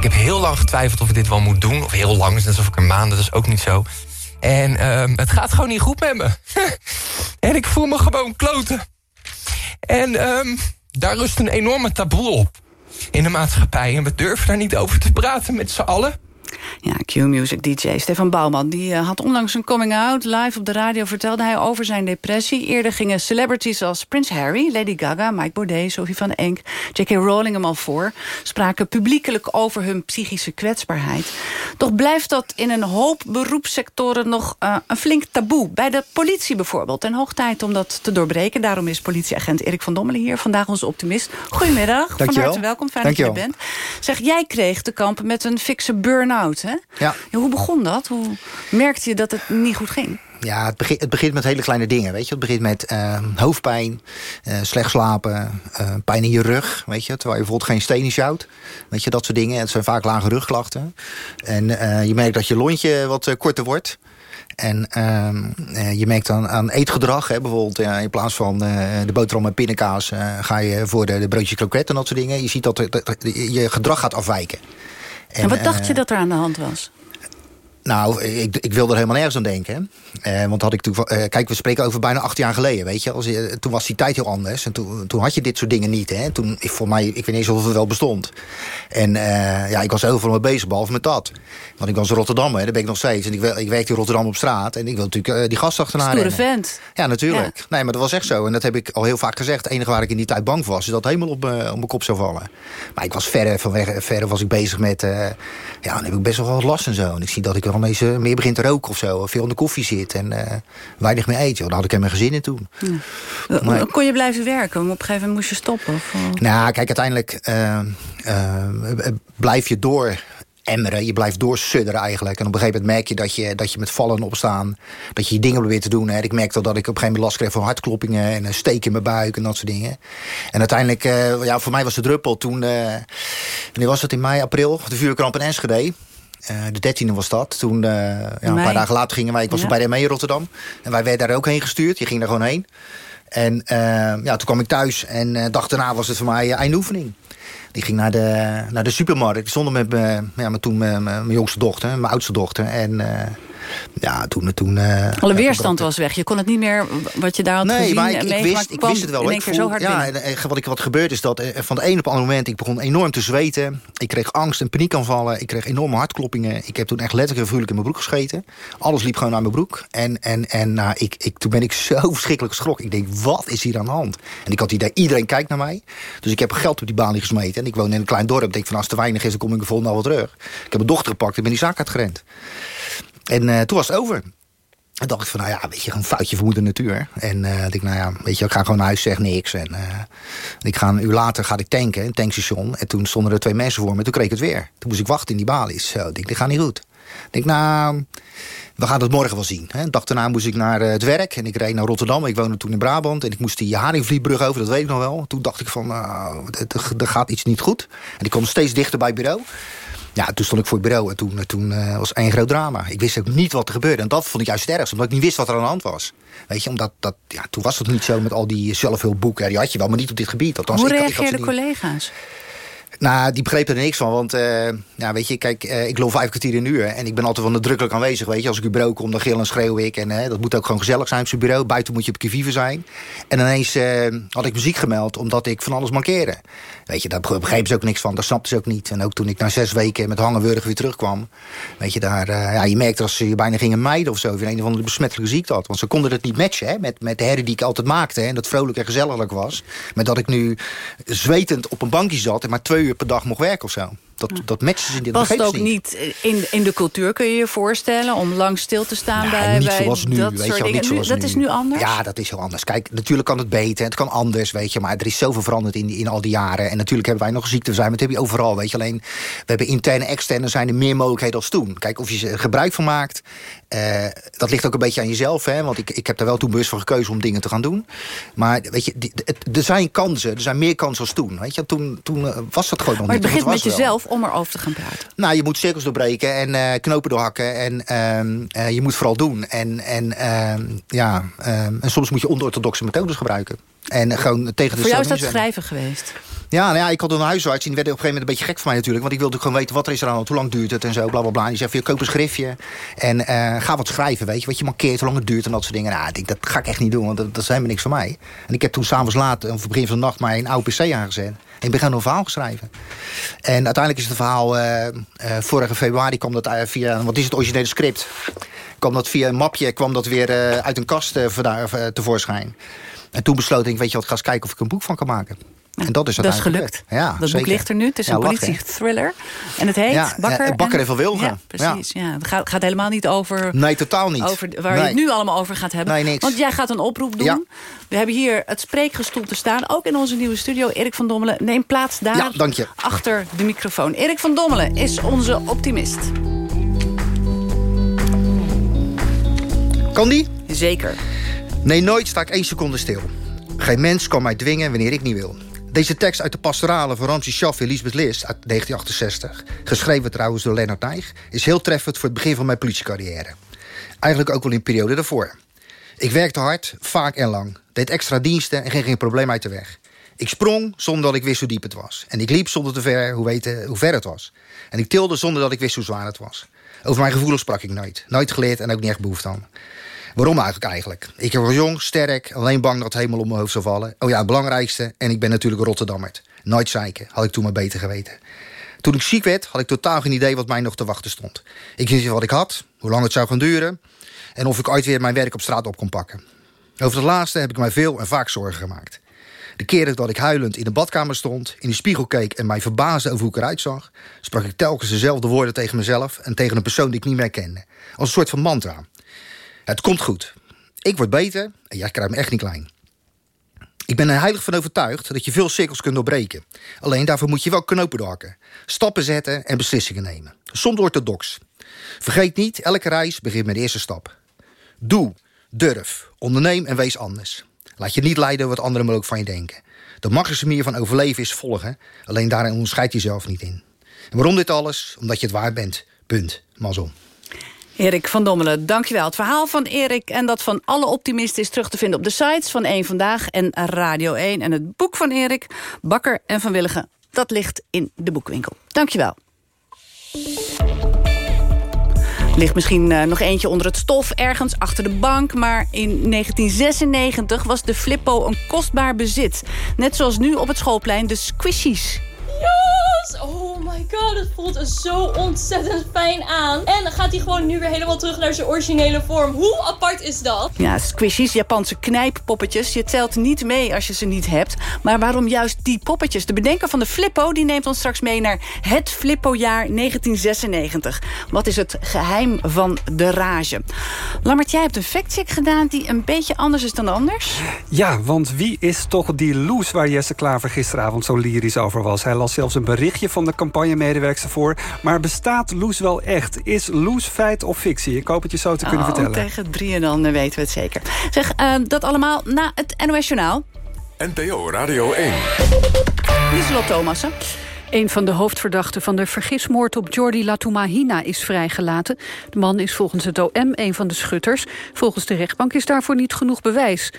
Ik heb heel lang getwijfeld of ik dit wel moet doen. Of heel lang, is net alsof ik een maand, dat is ook niet zo. En um, het gaat gewoon niet goed met me. en ik voel me gewoon kloten. En um, daar rust een enorme taboe op in de maatschappij. En we durven daar niet over te praten met z'n allen. Ja, Q-Music DJ Stefan Bouwman die uh, had onlangs een coming-out. Live op de radio vertelde hij over zijn depressie. Eerder gingen celebrities als Prins Harry, Lady Gaga... Mike Baudet, Sophie van Enk, J.K. Rowling hem al voor... spraken publiekelijk over hun psychische kwetsbaarheid. Toch blijft dat in een hoop beroepssectoren nog uh, een flink taboe. Bij de politie bijvoorbeeld. En hoog tijd om dat te doorbreken. Daarom is politieagent Erik van Dommelen hier. Vandaag onze optimist. Goedemiddag. Van harte welkom. Fijn Dankjewel. dat je er bent. Zeg, jij kreeg te kampen met een fikse burn burn-out, hè? Ja. Hoe begon dat? Hoe merkte je dat het niet goed ging? Ja, het begint, het begint met hele kleine dingen, weet je. Het begint met eh, hoofdpijn, eh, slecht slapen, eh, pijn in je rug, weet je. Terwijl je bijvoorbeeld geen steen sjouwt. Weet je, dat soort dingen. Het zijn vaak lage rugklachten. En eh, je merkt dat je lontje wat korter wordt. En ehm, eh, je merkt dan aan eetgedrag, hè, bijvoorbeeld in plaats van de boterham met pindakaas... ga je voor de, de broodjes kroket en dat soort dingen. Je ziet dat, dat je gedrag gaat afwijken. En, wat dacht eh, je dat er aan de hand was? Nou, ik, ik wil er helemaal nergens aan denken. Eh, want had ik toen, eh, kijk, we spreken over bijna acht jaar geleden, weet je. Als, je- toen was die tijd heel anders. En toen, toen had je dit soort dingen niet. Hè. Toen, ik, voor mij, ik weet niet eens of het wel bestond. En eh, ja, ik was overal mee bezig, behalve met dat. Want ik was Rotterdammer, daar ben ik nog steeds. En ik, ik werkte in Rotterdam op straat. En ik wil natuurlijk eh, die gast achterna Stoere vent. Ja, natuurlijk. Nee, maar dat was echt zo. En dat heb ik al heel vaak gezegd. Het enige waar ik in die tijd bang voor was... is dat het helemaal op, op mijn kop zou vallen. Maar ik was verder, van weg, verder was ik bezig met... eh, ja, dan heb ik best wel wat last en zo. En ik zie dat ik wel eh, meer begin te roken of zo. Veel in de koffie zit en eh, weinig meer eet. joh. Daar had ik helemaal geen zin in toen. Ja. Maar- Kon je blijven werken? Op een gegeven moment moest je stoppen? Of, eh? Nou, kijk, uiteindelijk eh, eh, blijf je door emmeren. Je blijft doorsudderen eigenlijk. En op een gegeven moment merk je dat je, dat je met vallen opstaan... dat je je dingen probeert te doen. Hè. Ik merkte dat ik op een gegeven moment last kreeg van hartkloppingen... en een steek in mijn buik en dat soort dingen. En uiteindelijk, eh, ja, voor mij was de druppel toen... eh wanneer was het? In mei, april? De vuurkramp in Enschede. Eh, de 13e was dat. Toen, eh, ja, een paar dagen later gingen wij... Ik was Ja. bij de ME in Rotterdam. En wij werden daar ook heen gestuurd. Je ging daar gewoon heen. En eh, ja, toen kwam ik thuis. En eh dag daarna was het voor mij eindoefening. Die ging naar de, naar de supermarkt. Ik stond met, mijn- ja, met toen mijn, mijn jongste dochter, mijn oudste dochter. En ja, toen... toen eh, Alle weerstand was weg. Je kon het niet meer wat je daar had Nee, gezien maar ik, ik, wist, ik kwam wist het wel. Ik voel- zo hard ja, en, wat, ik, wat gebeurde is dat eh, van de een op de andere moment... ik begon enorm te zweten. Ik kreeg angst en paniekaanvallen. Ik kreeg enorme hartkloppingen. Ik heb toen echt letterlijk en in mijn broek gescheten. Alles liep gewoon naar mijn broek. En, en, en nou, ik, ik, toen ben ik zo verschrikkelijk geschrokken. Ik denk, wat is hier aan de hand? En ik had het idee, iedereen kijkt naar mij. Dus ik heb geld op die balie gesmeten. En ik woon in een klein dorp. Ik denk van, als het te weinig is, dan kom ik de volgende dag wel terug. Ik heb mijn dochter gepakt en ben die zaak uitgerend. En eh, toen was het over. En dacht ik van, nou ja, weet je, een foutje van moeder natuur. En eh ik, nou ja, weet je, ik ga gewoon naar huis, zeg niks. En eh, ik ga een uur later ga ik tanken, een tankstation. En toen stonden er twee mensen voor me. Toen kreeg het weer. Toen moest ik wachten in die balies. Zo, ik dit gaat niet goed. Ik denk, nou, we gaan het morgen wel zien. Hè. Dag daarna moest ik naar het werk. En ik reed naar Rotterdam. Ik woonde toen in Brabant. En ik moest die Haringvlietbrug over, dat weet ik nog wel. Toen dacht ik van, nou, er gaat iets niet goed. En ik kwam steeds dichter bij het bureau. Ja, toen stond ik voor het bureau en toen, eh, toen eh, was één groot drama. Ik wist ook niet wat er gebeurde. En dat vond ik juist het ergste, omdat ik niet wist wat er aan de hand was. Weet je, omdat dat, ja, toen was het niet zo met al die zelfhulpboeken. Die had je wel, maar niet op dit gebied. Althans, Hoe reageerden collega's? Nou, die begrepen er niks van. Want eh, ja, weet je, kijk, eh, ik loop vijf kwartier een uur. En ik ben altijd wel nadrukkelijk aanwezig. Weet je, als ik uw bureau kom, dan gil en schreeuw ik. En eh, dat moet ook gewoon gezellig zijn op zijn bureau. Buiten moet je op kivive zijn. En ineens had ik muziek gemeld, omdat ik van alles mankeerde. Weet je, daar begrepen ze ook niks van. Dat snapten ze ook niet. En ook toen ik na zes weken met hangenwurg weer terugkwam. Weet je, daar, ja, je merkte als ze je bijna gingen mijden of zo. Of een of andere besmettelijke ziekte had. Want ze konden het niet matchen hè, met, met de herrie die ik altijd maakte. hè, En dat vrolijk en gezellig was. Met dat ik nu zwetend op een bankje zat en maar twee uur per dag mocht werken of zo. Dat, dat matchen ze niet. Past ook niet in, in de cultuur, kun je je voorstellen... om lang stil te staan Ja, bij, niet zoals nu, dat weet soort wel, dingen. niet Nu- zoals dat nu. is nu anders? Ja, dat is heel anders. Kijk, natuurlijk kan het beter, het kan anders, weet je. Maar er is zoveel veranderd in, in al die jaren. En natuurlijk hebben wij nog ziekte zijn, maar dat heb je overal, weet je. Alleen, we hebben interne en externe, zijn er meer mogelijkheden als toen. Kijk, of je er gebruik van maakt, eh, dat ligt ook een beetje aan jezelf, hè. Want ik, ik heb daar wel toen bewust voor gekozen om dingen te gaan doen. Maar, weet je, die- het- er zijn kansen, er zijn meer kansen als toen, weet je. Toen, toen eh, was dat gewoon nog Maar het niet. begint met jezelf om erover te gaan praten. Nou, je moet cirkels doorbreken en eh, knopen doorhakken. En ehm, eh, je moet vooral doen. En, en, ehm, ja, ehm, en soms moet je onorthodoxe methodes gebruiken. En gewoon tegen de Voor jou is dat schrijven geweest. Ja, nou ja, ik had een huisarts. En die werd op een gegeven moment een beetje gek van mij natuurlijk. Want ik wilde gewoon weten wat er is er aan. Hoe lang duurt het en zo, bla bla bla. En die zei je koop een schriftje. En eh, ga wat schrijven, weet je. Wat je markeert, hoe lang het duurt en dat soort dingen. Nou, ik denk, dat ga ik echt niet doen. Want dat, dat is helemaal niks voor mij. En ik heb toen s'avonds laat, of begin van de nacht, maar een oude pc aangezet. En ik ben een verhaal geschreven. En uiteindelijk is het verhaal... eh, eh, vorige februari kwam dat via... Wat is het originele script? kwam dat via een mapje kwam dat weer uit een kast tevoorschijn. En toen besloot ik, weet je wat, ga eens kijken of ik een boek van kan maken. En dat is Dat is gelukt. Ja, dat boek ligt er nu. Het is Ja, een politie-thriller. En het heet Ja, Bakker, eh, Bakker en Van Wilgen. Ja, precies. Ja. Het gaat, gaat helemaal niet over... Nee, totaal niet. Over waar je Nee. het nu allemaal over gaat hebben. Nee, niks. Want jij gaat een oproep doen. We hebben hier het spreekgestoelte staan. Ook in onze nieuwe studio. Erik van Dommelen, neem plaats daar. Ja, dank je. Achter de microfoon. Erik van Dommelen is onze optimist. Kan die? Zeker. Nee, nooit sta ik één seconde stil. Geen mens kan mij dwingen wanneer ik niet wil. Deze tekst uit de pastorale van Ramses Shaff en Lisbeth uit 1968... geschreven trouwens door Lennart Nijg... is heel treffend voor het begin van mijn politiecarrière. Eigenlijk ook wel in de periode daarvoor. Ik werkte hard, vaak en lang. Deed extra diensten en ging geen probleem uit de weg. Ik sprong zonder dat ik wist hoe diep het was. En ik liep zonder te ver hoe weten hoe ver het was. En ik tilde zonder dat ik wist hoe zwaar het was. Over mijn gevoelens sprak ik nooit. Nooit geleerd en ook niet echt behoefte aan. Waarom eigenlijk eigenlijk? Ik was jong, sterk, alleen bang dat het helemaal om mijn hoofd zou vallen. Oh ja, het belangrijkste, en ik ben natuurlijk Rotterdammerd. Nooit zeiken, had ik toen maar beter geweten. Toen ik ziek werd, had ik totaal geen idee wat mij nog te wachten stond. Ik wist niet wat ik had, hoe lang het zou gaan duren... en of ik ooit weer mijn werk op straat op kon pakken. Over het laatste heb ik mij veel en vaak zorgen gemaakt. De keren dat ik huilend in de badkamer stond, in de spiegel keek... en mij verbaasde over hoe ik eruit zag... sprak ik telkens dezelfde woorden tegen mezelf... en tegen een persoon die ik niet meer kende. Als een soort van mantra. Het komt goed. Ik word beter en jij krijgt me echt niet klein. Ik ben er heilig van overtuigd dat je veel cirkels kunt doorbreken. Alleen daarvoor moet je wel knopen doorhakken. Stappen zetten en beslissingen nemen. Soms orthodox. Vergeet niet, elke reis begint met de eerste stap. Doe, durf, onderneem en wees anders. Laat je niet leiden wat anderen ook van je denken. De makkelijkste manier van overleven is volgen. Alleen daarin onderscheid je jezelf niet in. En waarom dit alles? Omdat je het waard bent. Punt. Mazzel. Erik van Dommelen, dankjewel. Het verhaal van Erik en dat van alle optimisten... is terug te vinden op de sites van 1 Vandaag en Radio 1. En het boek van Erik, Bakker en Van Willigen... dat ligt in de boekwinkel. Dankjewel. Ligt misschien uh, nog eentje onder het stof, ergens achter de bank... maar in 1996 was de Flippo een kostbaar bezit. Net zoals nu op het schoolplein de Squishies. Oh my god, het voelt zo ontzettend fijn aan. En gaat hij gewoon nu weer helemaal terug naar zijn originele vorm. Hoe apart is dat? Ja, squishies, Japanse knijppoppetjes. Je telt niet mee als je ze niet hebt. Maar waarom juist die poppetjes? De bedenker van de Flippo die neemt ons straks mee naar het Flippo-jaar 1996. Wat is het geheim van de rage? Lammert, jij hebt een factcheck gedaan die een beetje anders is dan anders. Ja, want wie is toch die Loes waar Jesse Klaver gisteravond zo lyrisch over was? Hij las zelfs een van de campagnemedewerkster voor. Maar bestaat Loes wel echt? Is Loes feit of fictie? Ik hoop het je zo te kunnen oh, vertellen. tegen drie en dan weten we het zeker. Zeg, uh, dat allemaal na het NOS Journaal. NPO Radio 1. Lieselot Thomassen. Een van de hoofdverdachten van de vergismoord op Jordi Latumahina is vrijgelaten. De man is volgens het OM een van de schutters. Volgens de rechtbank is daarvoor niet genoeg bewijs.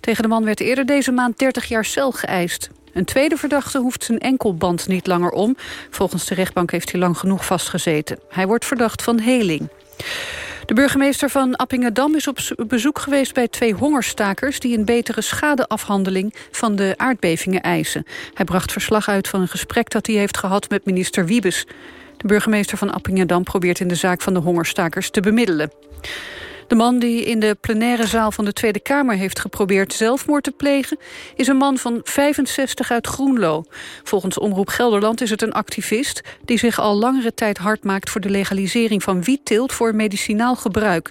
Tegen de man werd eerder deze maand 30 jaar cel geëist. Een tweede verdachte hoeft zijn enkelband niet langer om. Volgens de rechtbank heeft hij lang genoeg vastgezeten. Hij wordt verdacht van heling. De burgemeester van Appingedam is op bezoek geweest bij twee hongerstakers... die een betere schadeafhandeling van de aardbevingen eisen. Hij bracht verslag uit van een gesprek dat hij heeft gehad met minister Wiebes. De burgemeester van Appingedam probeert in de zaak van de hongerstakers te bemiddelen. De man die in de plenaire zaal van de Tweede Kamer heeft geprobeerd zelfmoord te plegen, is een man van 65 uit Groenlo. Volgens Omroep Gelderland is het een activist die zich al langere tijd hard maakt voor de legalisering van wietteelt voor medicinaal gebruik.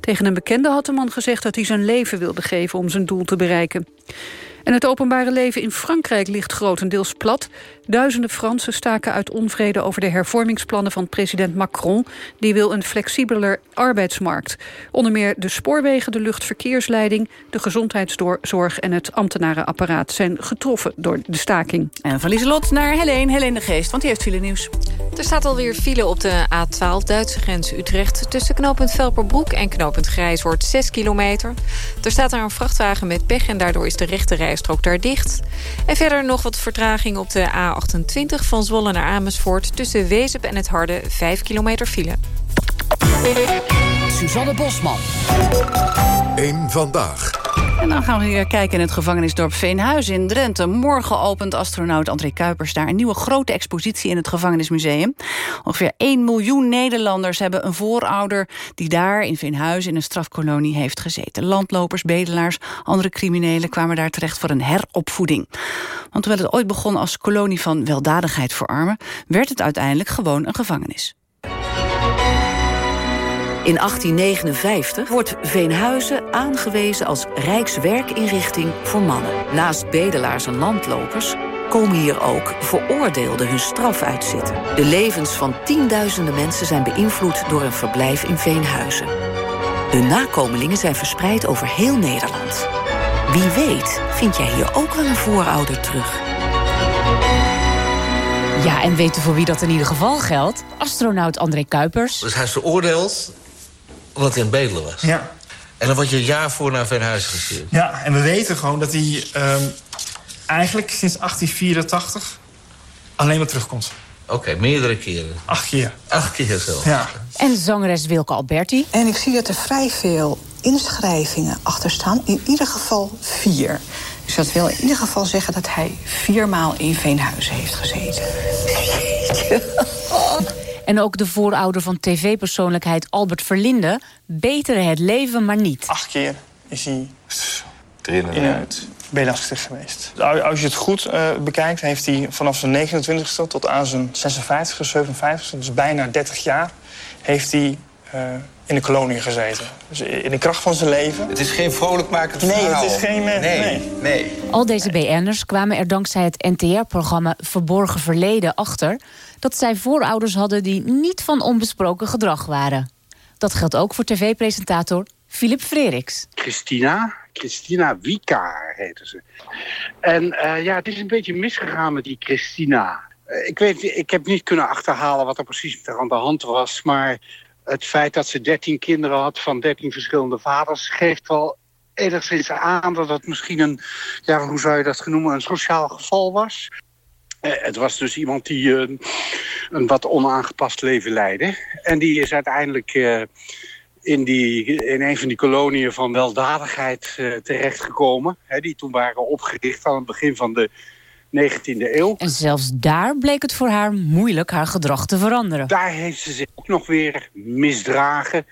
Tegen een bekende had de man gezegd dat hij zijn leven wilde geven om zijn doel te bereiken. En het openbare leven in Frankrijk ligt grotendeels plat. Duizenden Fransen staken uit onvrede over de hervormingsplannen van president Macron. Die wil een flexibeler arbeidsmarkt. Onder meer de spoorwegen, de luchtverkeersleiding... de gezondheidszorg en het ambtenarenapparaat zijn getroffen door de staking. En van Lieselot naar Helene, Helene de Geest, want die heeft file nieuws. Er staat alweer file op de A12 Duitse grens Utrecht... tussen knooppunt Velperbroek en knooppunt Grijshoort 6 kilometer. Er staat daar een vrachtwagen met pech en daardoor is de rechte rijstrook daar dicht. En verder nog wat vertraging op de A28 van Zwolle naar Amersfoort... tussen Wezep en het Harde 5 kilometer file. Suzanne Bosman. Eén vandaag. En dan gaan we weer kijken in het gevangenisdorp Veenhuizen in Drenthe. Morgen opent astronaut André Kuipers daar een nieuwe grote expositie in het gevangenismuseum. Ongeveer 1 miljoen Nederlanders hebben een voorouder die daar in Veenhuizen in een strafkolonie heeft gezeten. Landlopers, bedelaars, andere criminelen kwamen daar terecht voor een heropvoeding. Want terwijl het ooit begon als kolonie van weldadigheid voor armen, werd het uiteindelijk gewoon een gevangenis. In 1859 wordt Veenhuizen aangewezen als Rijkswerkinrichting voor mannen. Naast bedelaars en landlopers komen hier ook veroordeelden hun straf uitzitten. De levens van tienduizenden mensen zijn beïnvloed door een verblijf in Veenhuizen. De nakomelingen zijn verspreid over heel Nederland. Wie weet vind jij hier ook wel een voorouder terug. Ja, en weten voor wie dat in ieder geval geldt? Astronaut André Kuipers. Dus hij is veroordeeld omdat hij aan het bedelen was. Ja. En dan word je een jaar voor naar Veenhuizen gestuurd. Ja, en we weten gewoon dat hij ehm, eigenlijk sinds 1884 alleen maar terugkomt. Oké, meerdere keren. Acht keer. Acht keer zelf. Ja. En zangeres Wilke Alberti. En ik zie dat er vrij veel inschrijvingen achter staan. In ieder geval vier. Dus dat wil in ieder geval zeggen dat hij viermaal in Veenhuizen heeft gezeten. En ook de voorouder van tv-persoonlijkheid Albert Verlinde... betere het leven maar niet. Acht keer is hij Erin en in uit. bedelstig geweest. Als je het goed eh, bekijkt, heeft hij vanaf zijn 29ste tot aan zijn 56e, 57e... dus bijna 30 jaar, heeft hij eh, in de kolonie gezeten. Dus in de kracht van zijn leven. Het is geen vrolijkmakend Nee, verhaal. het is geen... eh, nee, nee. nee. Al deze BN'ers kwamen er dankzij het NTR-programma Verborgen Verleden achter... dat zij voorouders hadden die niet van onbesproken gedrag waren. Dat geldt ook voor tv-presentator Philip Freriks. Christina. Christina Wika heette ze. En eh, ja, het is een beetje misgegaan met die Christina. Eh, ik, weet, ik heb niet kunnen achterhalen wat er precies aan de hand was. Maar het feit dat ze 13 kinderen had van 13 verschillende vaders... geeft wel enigszins aan dat het misschien een... Ja, hoe zou je dat noemen? Een sociaal geval was. Eh, het was dus iemand die eh, een wat onaangepast leven leidde. En die is uiteindelijk eh, in, die, in een van die koloniën van weldadigheid eh, terechtgekomen. Hè, die toen waren opgericht aan het begin van de 19e eeuw. En zelfs daar bleek het voor haar moeilijk haar gedrag te veranderen. Daar heeft ze zich ook nog weer misdragen.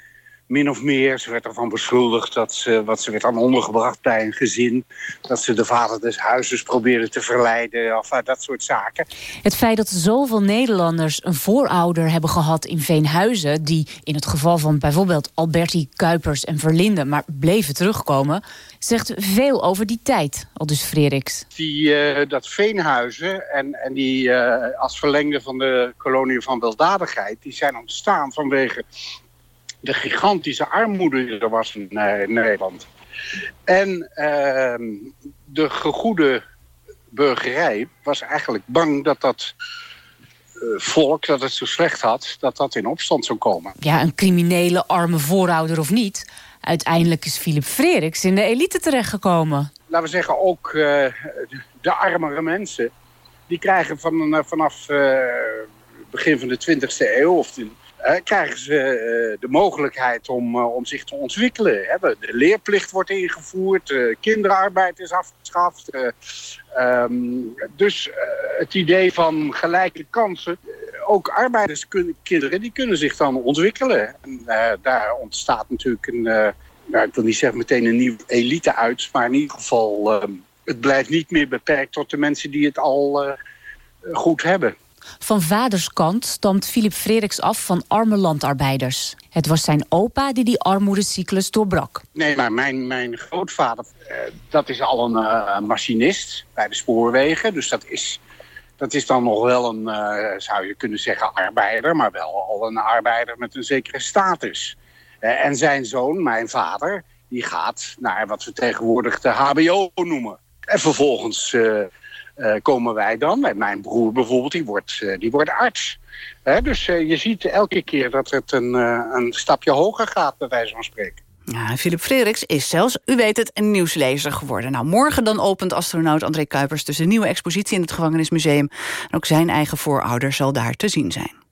Min of meer. Ze werd ervan beschuldigd dat ze, wat ze werd aan ondergebracht bij een gezin. Dat ze de vader des huizes probeerde te verleiden. Of eh, dat soort zaken. Het feit dat zoveel Nederlanders een voorouder hebben gehad in Veenhuizen... die in het geval van bijvoorbeeld Alberti, Kuipers en Verlinde... maar bleven terugkomen, zegt veel over die tijd, al dus Frederiks. Die, eh, dat Veenhuizen en, en die eh, als verlengde van de kolonie van weldadigheid... die zijn ontstaan vanwege de gigantische armoede die er was in eh, Nederland. En ehm, de gegoede burgerij was eigenlijk bang dat dat eh, volk dat het zo slecht had... dat dat in opstand zou komen. Ja, een criminele arme voorouder of niet... uiteindelijk is Philip Frederiks in de elite terechtgekomen. laten we zeggen, ook eh, de armere mensen... die krijgen van, vanaf het begin van de 20e eeuw... Of de, krijgen ze eh, de mogelijkheid om, eh, om zich te ontwikkelen. De, leerplicht wordt ingevoerd, eh, kinderarbeid is afgeschaft. eh, ehm, dus eh, het idee van gelijke kansen... eh, ook arbeiderskinderen die kunnen zich dan ontwikkelen. En eh, daar ontstaat natuurlijk een... eh, nou, ik wil niet zeggen meteen een nieuwe elite uit... maar in ieder geval, ehm, het blijft niet meer beperkt... tot de mensen die het al eh, goed hebben. Van vaderskant stamt Philip Frederiks af van arme landarbeiders. Het was zijn opa die die armoedecyclus doorbrak. Nee, maar mijn, mijn grootvader, eh, dat is al een eh, machinist bij de spoorwegen. Dus dat is, dat is dan nog wel een, eh, zou je kunnen zeggen, arbeider. Maar wel al een arbeider met een zekere status. En zijn zoon, mijn vader, die gaat naar wat we tegenwoordig de HBO noemen. En vervolgens komen wij dan. Mijn broer bijvoorbeeld, die wordt, eh, die wordt arts. Dus eh, je ziet elke keer dat het een, eh, een stapje hoger gaat, bij wijze van spreken. Ja, Philip Frederiks is zelfs, u weet het, een nieuwslezer geworden. Nou, morgen dan opent astronaut André Kuipers... dus een nieuwe expositie in het Gevangenismuseum. En ook zijn eigen voorouder zal daar te zien zijn.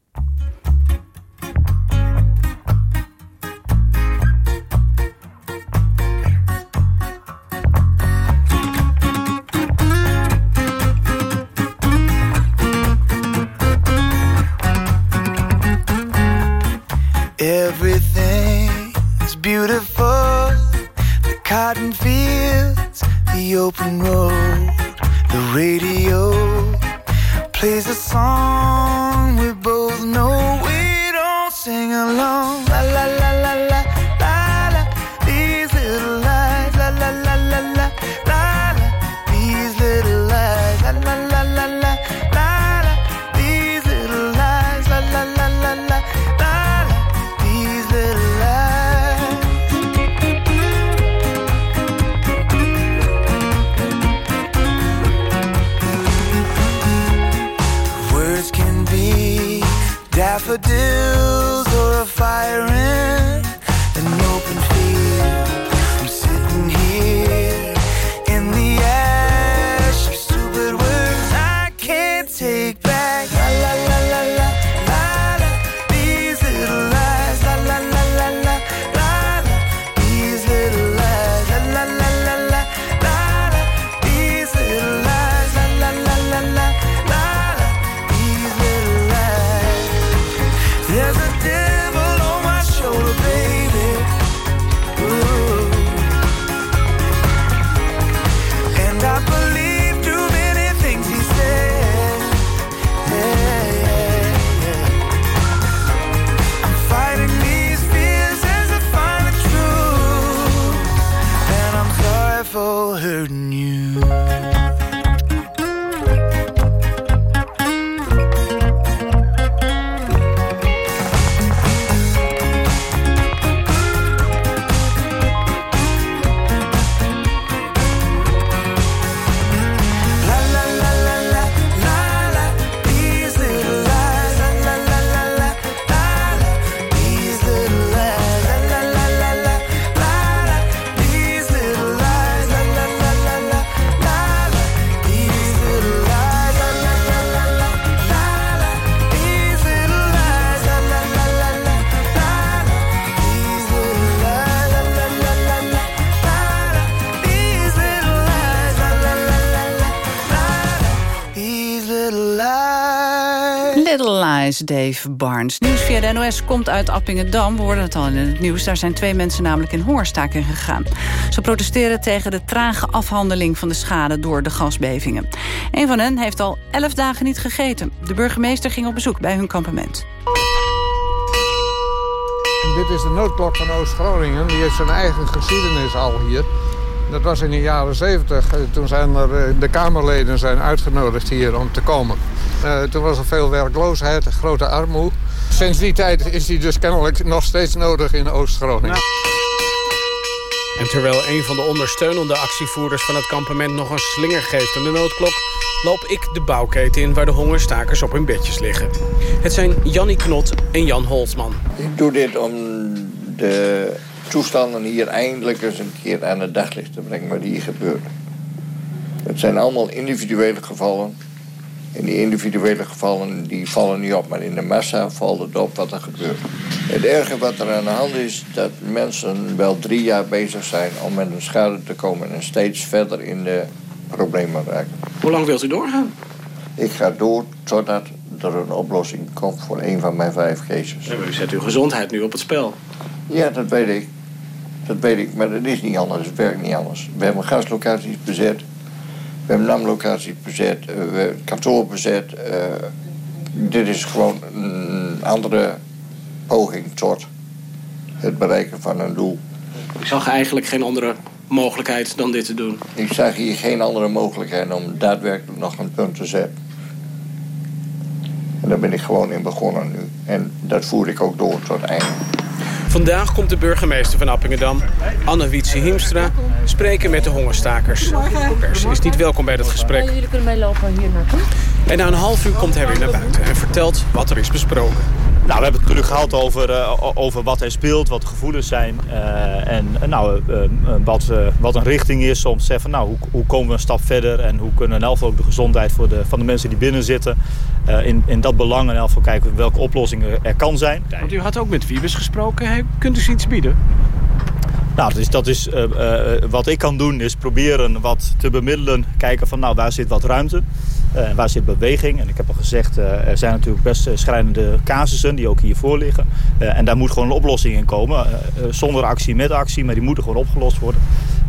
Everything is beautiful the cotton fields, the open road, the radio plays a song we both know. We don't sing along. La la la. Lies, Dave Barnes. Nieuws via de NOS komt uit Appingedam. We hoorden het al in het nieuws. Daar zijn twee mensen namelijk in hongerstaking gegaan. Ze protesteren tegen de trage afhandeling van de schade door de gasbevingen. Een van hen heeft al elf dagen niet gegeten. De burgemeester ging op bezoek bij hun kampement. Dit is de noodklok van Oost-Groningen. Die heeft zijn eigen geschiedenis al hier. Dat was in de jaren 70. Toen zijn er, eh, de Kamerleden zijn uitgenodigd hier om te komen. Eh, toen was er veel werkloosheid, grote armoede. Sinds die tijd is die dus kennelijk nog steeds nodig in Oost-Groningen. En terwijl een van de ondersteunende actievoerders van het kampement nog een slinger geeft aan de noodklok, loop ik de bouwketen in waar de hongerstakers op hun bedjes liggen. Het zijn Jannie Knot en Jan Holtman. Ik doe dit om de toestanden hier eindelijk eens een keer aan het daglicht te brengen wat hier gebeurt. Het zijn allemaal individuele gevallen. En die individuele gevallen die vallen niet op, maar in de massa valt het op wat er gebeurt. Het erge wat er aan de hand is, dat mensen wel drie jaar bezig zijn om met een schade te komen en steeds verder in de problemen raken. Hoe lang wilt u doorgaan? Ik ga door totdat er een oplossing komt voor een van mijn vijf cases. U zet uw gezondheid nu op het spel. Ja, dat weet ik. Dat weet ik, maar het is niet anders. Het werkt niet anders. We hebben gaslocaties bezet. We hebben NAM-locaties bezet. eh, we hebben kantoor bezet. eh, dit is gewoon een andere poging tot het bereiken van een doel. Ik zag eigenlijk geen andere mogelijkheid dan dit te doen. Ik zag hier geen andere mogelijkheid om daadwerkelijk nog een punt te zetten. En daar ben ik gewoon in begonnen nu. En dat voer ik ook door tot het einde. Vandaag komt de burgemeester van Appingedam, Anne Wietse Hiemstra, spreken met de hongerstakers. De pers is niet welkom bij dat gesprek. Jullie kunnen meelopen hier naartoe. En na een half uur komt hij weer naar buiten en vertelt wat er is besproken. Nou, we hebben het natuurlijk gehad over, eh, over wat er speelt, wat de gevoelens zijn. eh, en eh, nou, wat, wat een richting is om te zeggen, nou, hoe, hoe komen we een stap verder... en hoe kunnen we in ook de gezondheid voor de, van de mensen die binnen zitten... in, in dat belang in elk kijken welke oplossingen er kan zijn. Want u had ook met Wiebes gesproken. Hij- Kunt u ze iets bieden? Nou, dat is, dat is, wat ik kan doen is proberen wat te bemiddelen. Kijken van nou, waar zit wat ruimte. Uh, waar zit beweging? En ik heb al gezegd, uh, er zijn natuurlijk best schrijnende casussen die ook hiervoor liggen. En daar moet gewoon een oplossing in komen. zonder actie, met actie, maar die moeten gewoon opgelost worden.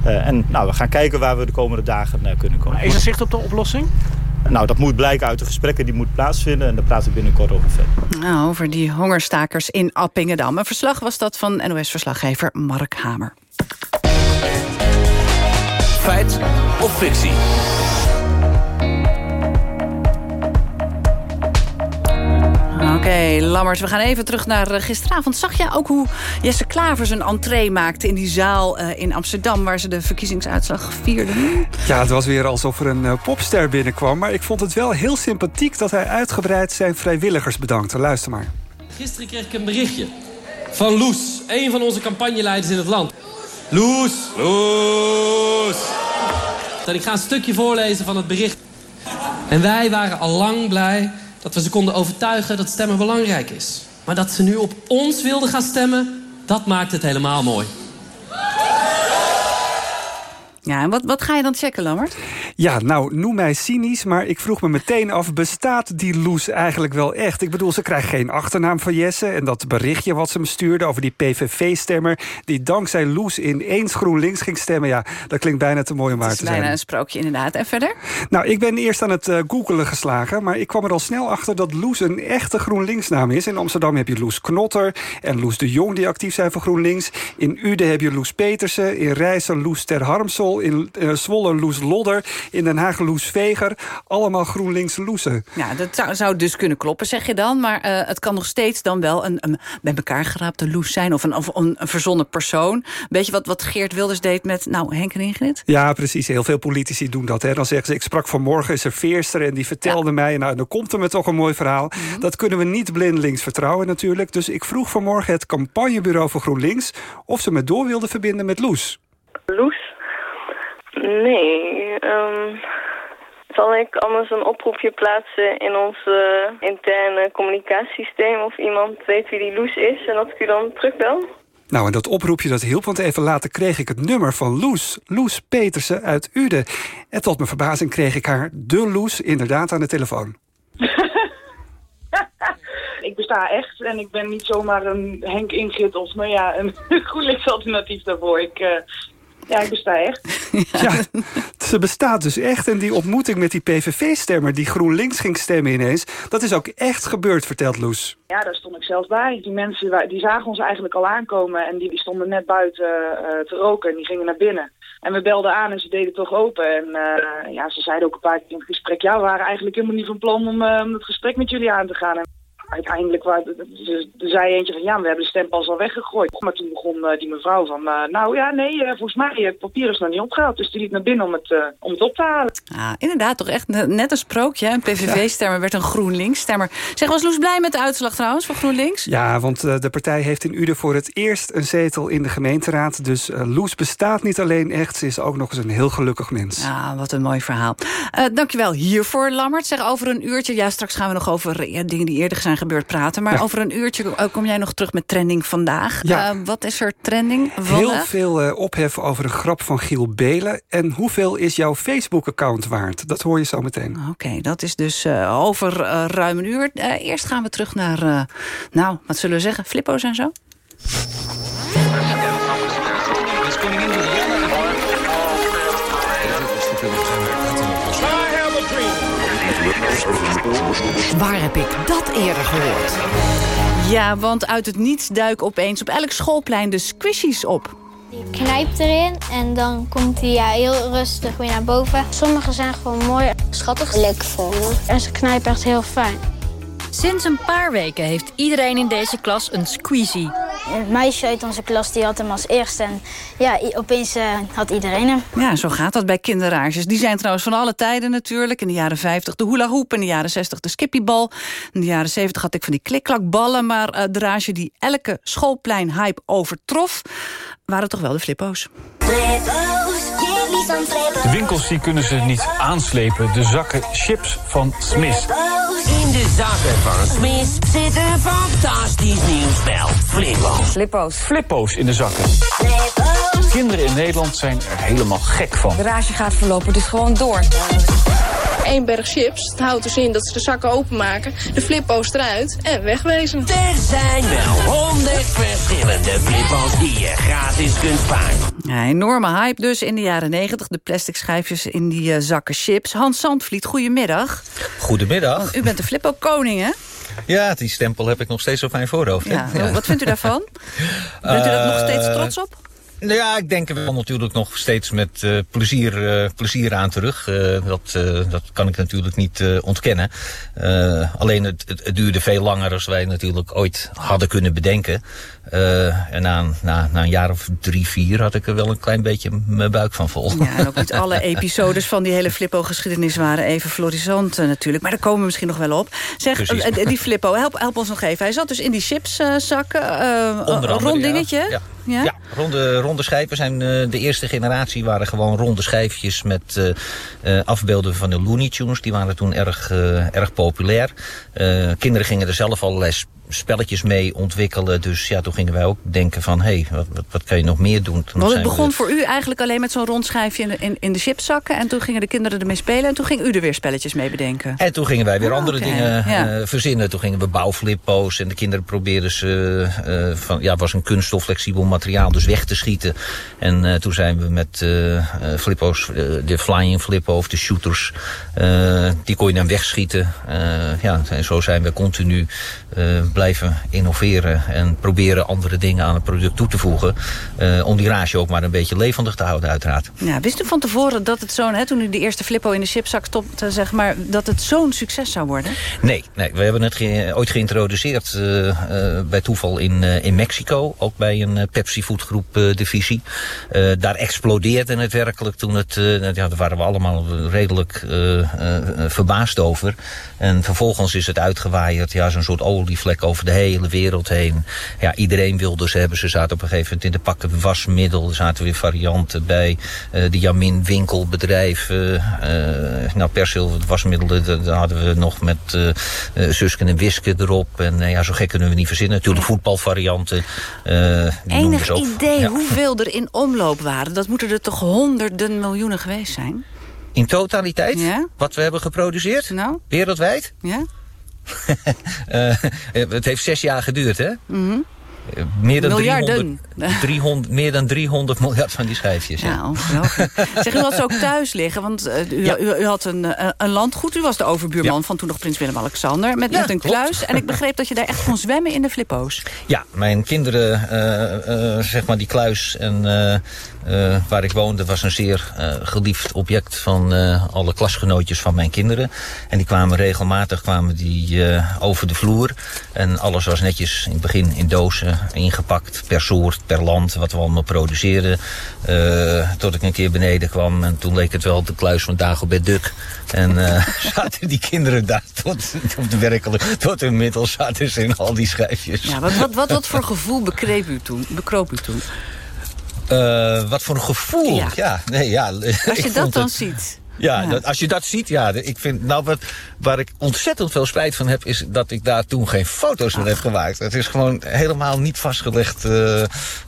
en nou, we gaan kijken waar we de komende dagen kunnen komen. Is er zicht op de oplossing? Nou, dat moet blijken uit de gesprekken die moeten plaatsvinden. En daar praten we binnenkort over verder. Nou, over die hongerstakers in Appingedam. Een verslag was dat van NOS-verslaggever Mark Hamer. Feit of fictie? Oké, okay, Lammert, we gaan even terug naar uh, gisteravond. Zag jij ook hoe Jesse Klaver zijn entree maakte in die zaal uh, in Amsterdam... waar ze de verkiezingsuitslag vierden? Ja, het was weer alsof er een uh, popster binnenkwam. Maar ik vond het wel heel sympathiek dat hij uitgebreid zijn vrijwilligers bedankte. Luister maar. Gisteren kreeg ik een berichtje van Loes, een van onze campagneleiders in het land. Loes, Loes. En ik ga een stukje voorlezen van het bericht. En wij waren al lang blij dat we ze konden overtuigen dat stemmen belangrijk is. Maar dat ze nu op ons wilden gaan stemmen, dat maakt het helemaal mooi. Ja, en wat, wat ga je dan checken, Lammert? Ja, nou, noem mij cynisch, maar ik vroeg me meteen af... bestaat die Loes eigenlijk wel echt? Ik bedoel, ze krijgt geen achternaam van Jesse... en dat berichtje wat ze me stuurde over die PVV-stemmer... die dankzij Loes ineens GroenLinks ging stemmen... ja, dat klinkt bijna te mooi om waar te zijn. bijna een sprookje, inderdaad. En verder? Nou, ik ben eerst aan het uh, googelen geslagen... maar ik kwam er al snel achter dat Loes een echte GroenLinks-naam is. In Amsterdam heb je Loes Knotter en Loes de Jong... die actief zijn voor GroenLinks. In Uden heb je Loes Petersen. In Rijssen Loes Ter Harmsel in uh, Zwolle Loes Lodder, in Den Haag Loes Veger. Allemaal GroenLinks Loesen. Ja, dat zou, zou dus kunnen kloppen, zeg je dan. Maar uh, het kan nog steeds dan wel een, een bij elkaar geraapte Loes zijn... of een, of een, een verzonnen persoon. Weet je wat, wat Geert Wilders deed met nou, Henk en Ingrid? Ja, precies. Heel veel politici doen dat. Hè. Dan zeggen ze, ik sprak vanmorgen, is er Veerster... en die vertelde ja. mij, nou, dan komt er me toch een mooi verhaal. Mm -hmm. Dat kunnen we niet blindelings vertrouwen natuurlijk. Dus ik vroeg vanmorgen het campagnebureau voor GroenLinks... of ze me door wilden verbinden met Loes. Loes? Nee, um, zal ik anders een oproepje plaatsen in ons uh, interne communicatiesysteem of iemand weet wie die Loes is en dat ik u dan terugbel? Nou, en dat oproepje dat hielp, want even later kreeg ik het nummer van Loes. Loes Petersen uit Uden. En tot mijn verbazing kreeg ik haar, de Loes, inderdaad aan de telefoon. ik besta echt en ik ben niet zomaar een Henk Ingrid of nou ja, een GroenLinks alternatief daarvoor. Ik, uh, ja, ik besta echt. Ja, ze bestaat dus echt. En die ontmoeting met die PVV-stemmer die GroenLinks ging stemmen ineens... dat is ook echt gebeurd, vertelt Loes. Ja, daar stond ik zelfs bij. Die mensen die zagen ons eigenlijk al aankomen... en die stonden net buiten uh, te roken en die gingen naar binnen. En we belden aan en ze deden toch open. En uh, ja, ze zeiden ook een paar keer in het gesprek... ja, we waren eigenlijk helemaal niet van plan om, uh, het gesprek met jullie aan te gaan. En uiteindelijk waar, er zei eentje van ja, we hebben de stempels al weggegooid. Maar toen begon uh, die mevrouw van uh, nou ja, nee, uh, volgens mij het papier is nog niet opgehaald. Dus die liep naar binnen om het, om het op te halen. Ah, inderdaad, toch echt net een sprookje. Een PVV-stemmer werd een GroenLinks-stemmer. Zeg, was Loes blij met de uitslag trouwens van GroenLinks? Ja, want de partij heeft in Uden voor het eerst een zetel in de gemeenteraad. Dus Loes bestaat niet alleen echt, ze is ook nog eens een heel gelukkig mens. Ja, wat een mooi verhaal. dankjewel hiervoor, Lammert. Zeg, over een uurtje, ja, straks gaan we nog over dingen die eerder zijn gebeurd praten. Maar ja. over een uurtje kom jij nog terug met trending vandaag. Ja. Uh, wat is er trending vandaag? Heel veel uh, ophef over een grap van Giel Belen. En hoeveel is jouw Facebook-account waard? Dat hoor je zo meteen. Oké, okay, dat is dus uh, over ruim een uur. eerst gaan we terug naar, nou, wat zullen we zeggen, flippo's en zo? Waar heb ik dat eerder gehoord? Ja, want uit het niets duiken opeens op elk schoolplein de squishies op. Je knijpt erin en dan komt hij ja, heel rustig weer naar boven. Sommige zijn gewoon mooi, schattig, lekker vormen. En ze knijpen echt heel fijn. Sinds een paar weken heeft iedereen in deze klas een squeezie. Een meisje uit onze klas die had hem als eerste. En ja, opeens uh, had iedereen hem. Ja, zo gaat dat bij kinderraarsjes. Die zijn trouwens van alle tijden natuurlijk. In de jaren 50 de hula hoop, in de jaren 60 de skippiebal. In de jaren 70 had ik van die klikklakballen. Maar uh, de rage die elke schoolplein-hype overtrof... waren toch wel de flippo's. De winkels die kunnen ze niet aanslepen. De zakken chips van Smith. In de zakken van Smith zit een fantastisch nieuw spel. Flippo's. Flippo's. Flippo's in de zakken. Kinderen in Nederland zijn er helemaal gek van. De rage gaat verlopen dus gewoon door. één berg chips. Het houdt dus in dat ze de zakken openmaken, de flippo's eruit en wegwezen. Er zijn wel honderd verschillende flippo's die je gratis kunt sparen. Ja, enorme hype dus in de jaren negentig. De plastic schijfjes in die eh, zakken chips. Hans Zandvliet, goedemiddag. Goedemiddag. Want u bent de flippo-koning, hè? Ja, die stempel heb ik nog steeds op mijn voorhoofd. hè? Ja. Wat vindt u daarvan? Bent u daar nog steeds Eh, trots op? Nou ja, ik denk er wel natuurlijk nog steeds met eh, plezier, eh, plezier aan terug. Eh, dat, dat kan ik natuurlijk niet ontkennen. Alleen het, het, het duurde veel langer dan wij natuurlijk ooit hadden kunnen bedenken. En na, een- na, na een jaar of drie, vier had ik er wel een klein beetje mijn buik van vol. Ja, en ook niet alle episodes van die hele Flippo-geschiedenis waren even florisant eh, natuurlijk. Maar daar komen we misschien nog wel op. Zeg, die Flippo, help, help ons nog even. Hij zat dus in die chipszakken. rond dingetje. Ja. Ja? Ja, ronde, ronde schijven zijn eh, de eerste generatie waren gewoon ronde schijfjes met eh, eh, afbeelden van de Looney Tunes. Die waren toen erg, erg populair. Kinderen gingen er zelf allerlei sp- spelletjes mee ontwikkelen. Dus ja, toen gingen wij ook denken van, hé, hey, wat, wat, wat kan je nog meer doen? Toen Want het we- begon voor u eigenlijk alleen met zo'n rond schijfje in de, in, in de chipszakken. En toen gingen de kinderen ermee spelen. En toen ging u er weer spelletjes mee bedenken. En toen gingen wij weer Ah, andere dingen Ja. eh, verzinnen. Toen gingen we bouwflippo's en de kinderen probeerden ze eh, van ja, was een kunststof flexibel materiaal, dus weg te schieten. En eh, toen zijn we met flippo's, de flying flippo of de shooters, die kon je dan wegschieten. Ja, en zo zijn we continu eh, blijven innoveren en proberen andere dingen aan het product toe te voegen. eh, om die rage ook maar een beetje levendig te houden, uiteraard. Ja, wist u van tevoren dat het zo'n, toen u de eerste Flippo in de chipzak stopte, zeg maar, dat het zo'n succes zou worden? Nee, nee, we hebben het ge- ooit geïntroduceerd eh, eh, bij toeval in, in Mexico. Ook bij een Pepsi Foodgroep eh, divisie. Daar explodeerde het werkelijk toen het... eh, ja, daar waren we allemaal redelijk verbaasd over. En vervolgens is het uitgewaaid. Ja, zo'n soort olievlek over de hele wereld heen. Ja, iedereen wilde ze hebben. Ze zaten op een gegeven moment in de pakken wasmiddel. Er zaten weer varianten bij. Eh, de Jamin winkelbedrijf. eh, eh, nou, Persil wasmiddelen. Daar hadden we nog met Susken en Wisken erop. En ja, zo gek kunnen we niet verzinnen. Natuurlijk voetbalvarianten. Enig idee Ja. hoeveel er in omloop waren? Dat moeten er toch honderden miljoenen geweest zijn? In totaliteit? Ja? Wat we hebben geproduceerd? Nou? Wereldwijd? Ja? Eh, het heeft zes jaar geduurd, hè? Mhm. Meer dan, Miljarden. 300, 300, meer dan 300 miljard van die schijfjes. Ja. Zeg, u had ze ook thuis liggen, want eh, u, Ja. u, u had een, eh, een landgoed. U was de overbuurman Ja. van toen nog prins Willem-Alexander. Met, met een klopt. kluis. En ik begreep dat je daar echt kon zwemmen in de flippo's. Ja, mijn kinderen, eh, zeg maar die kluis en waar ik woonde... was een zeer geliefd object van alle klasgenootjes van mijn kinderen. En die kwamen regelmatig kwamen die, over de vloer. En alles was netjes in het begin in dozen ingepakt. Per soort, per land, wat we allemaal produceerden. Eh, tot ik een keer beneden kwam en toen leek het wel de kluis van Dagobert Duck. En eh, zaten die kinderen daar tot, de werkelijk, tot hun middel zaten ze in al die schijfjes. Ja, wat, wat, wat, wat voor gevoel bekreep u toen? Bekroop u toen? Eh, wat voor een gevoel. Ja. Ja, nee, ja. Als je dat vond dan ziet. Ja, Ja. Dat, als je dat ziet, ja. Ik vind, nou, wat, waar ik ontzettend veel spijt van heb, is dat ik daar toen geen foto's van heb gemaakt. Het is gewoon helemaal niet vastgelegd. eh,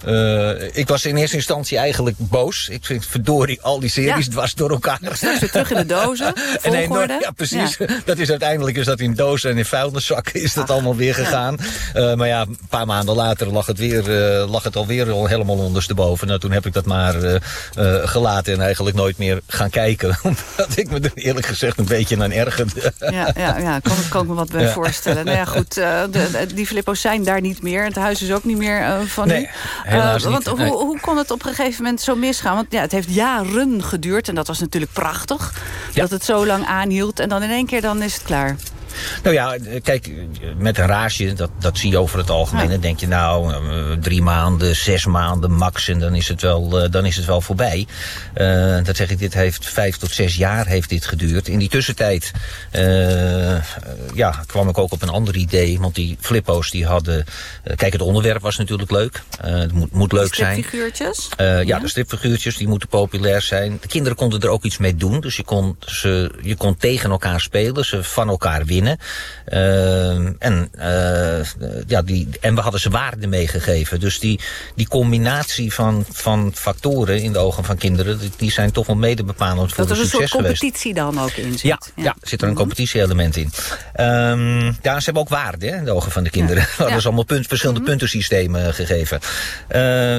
eh, ik was in eerste instantie eigenlijk boos. Ik vind verdorie al die series Ja. dwars door elkaar. Straks weer terug in de dozen. En ja, precies. Dat is uiteindelijk is dat in dozen en in vuilniszakken is dat allemaal weer gegaan. Eh, maar ja, een paar maanden later lag het, weer, lag het alweer al helemaal ondersteboven. Nou, toen heb ik dat maar gelaten en eigenlijk nooit meer gaan kijken. Omdat ik me er eerlijk gezegd een beetje aan ergerde. Ja, ja, ja kan, kan ik me wat bij Ja. voorstellen. Nou ja, goed, eh, de, die flippo's zijn daar niet meer. Het huis is ook niet meer eh, van Nee, u. Eh, Want nee. hoe, hoe kon het op een gegeven moment zo misgaan? Want ja, het heeft jaren geduurd en dat was natuurlijk prachtig. Dat het zo lang aanhield en dan in één keer dan is het klaar. Nou ja, kijk, met een raasje, dat, dat zie je over het algemeen. Dan denk je nou, eh, drie maanden, zes maanden max en dan is het wel, eh, dan is het wel voorbij. Eh, dat zeg ik, dit heeft vijf tot zes jaar heeft dit geduurd. In die tussentijd ja, kwam ik ook op een ander idee. Want die flippo's die hadden... kijk, het onderwerp was natuurlijk leuk. Het moet, moet leuk zijn. Stripfiguurtjes? Eh, ja, de stripfiguurtjes die moeten populair zijn. De kinderen konden er ook iets mee doen. Dus je kon, ze, je kon tegen elkaar spelen, ze van elkaar winnen. Gezinnen. en, ja, die, en we hadden ze waarde meegegeven. Dus die, die combinatie van, van factoren in de ogen van kinderen... die, zijn toch wel mede bepalend voor de succes geweest. Dat er een soort competitie dan ook in zit. Ja, ja. zit er een competitie-element in. Um, ja, ze hebben ook waarde hè, in de ogen van de kinderen. Ja. We hadden ze allemaal punt, verschillende mm -hmm. puntensystemen gegeven. Uh,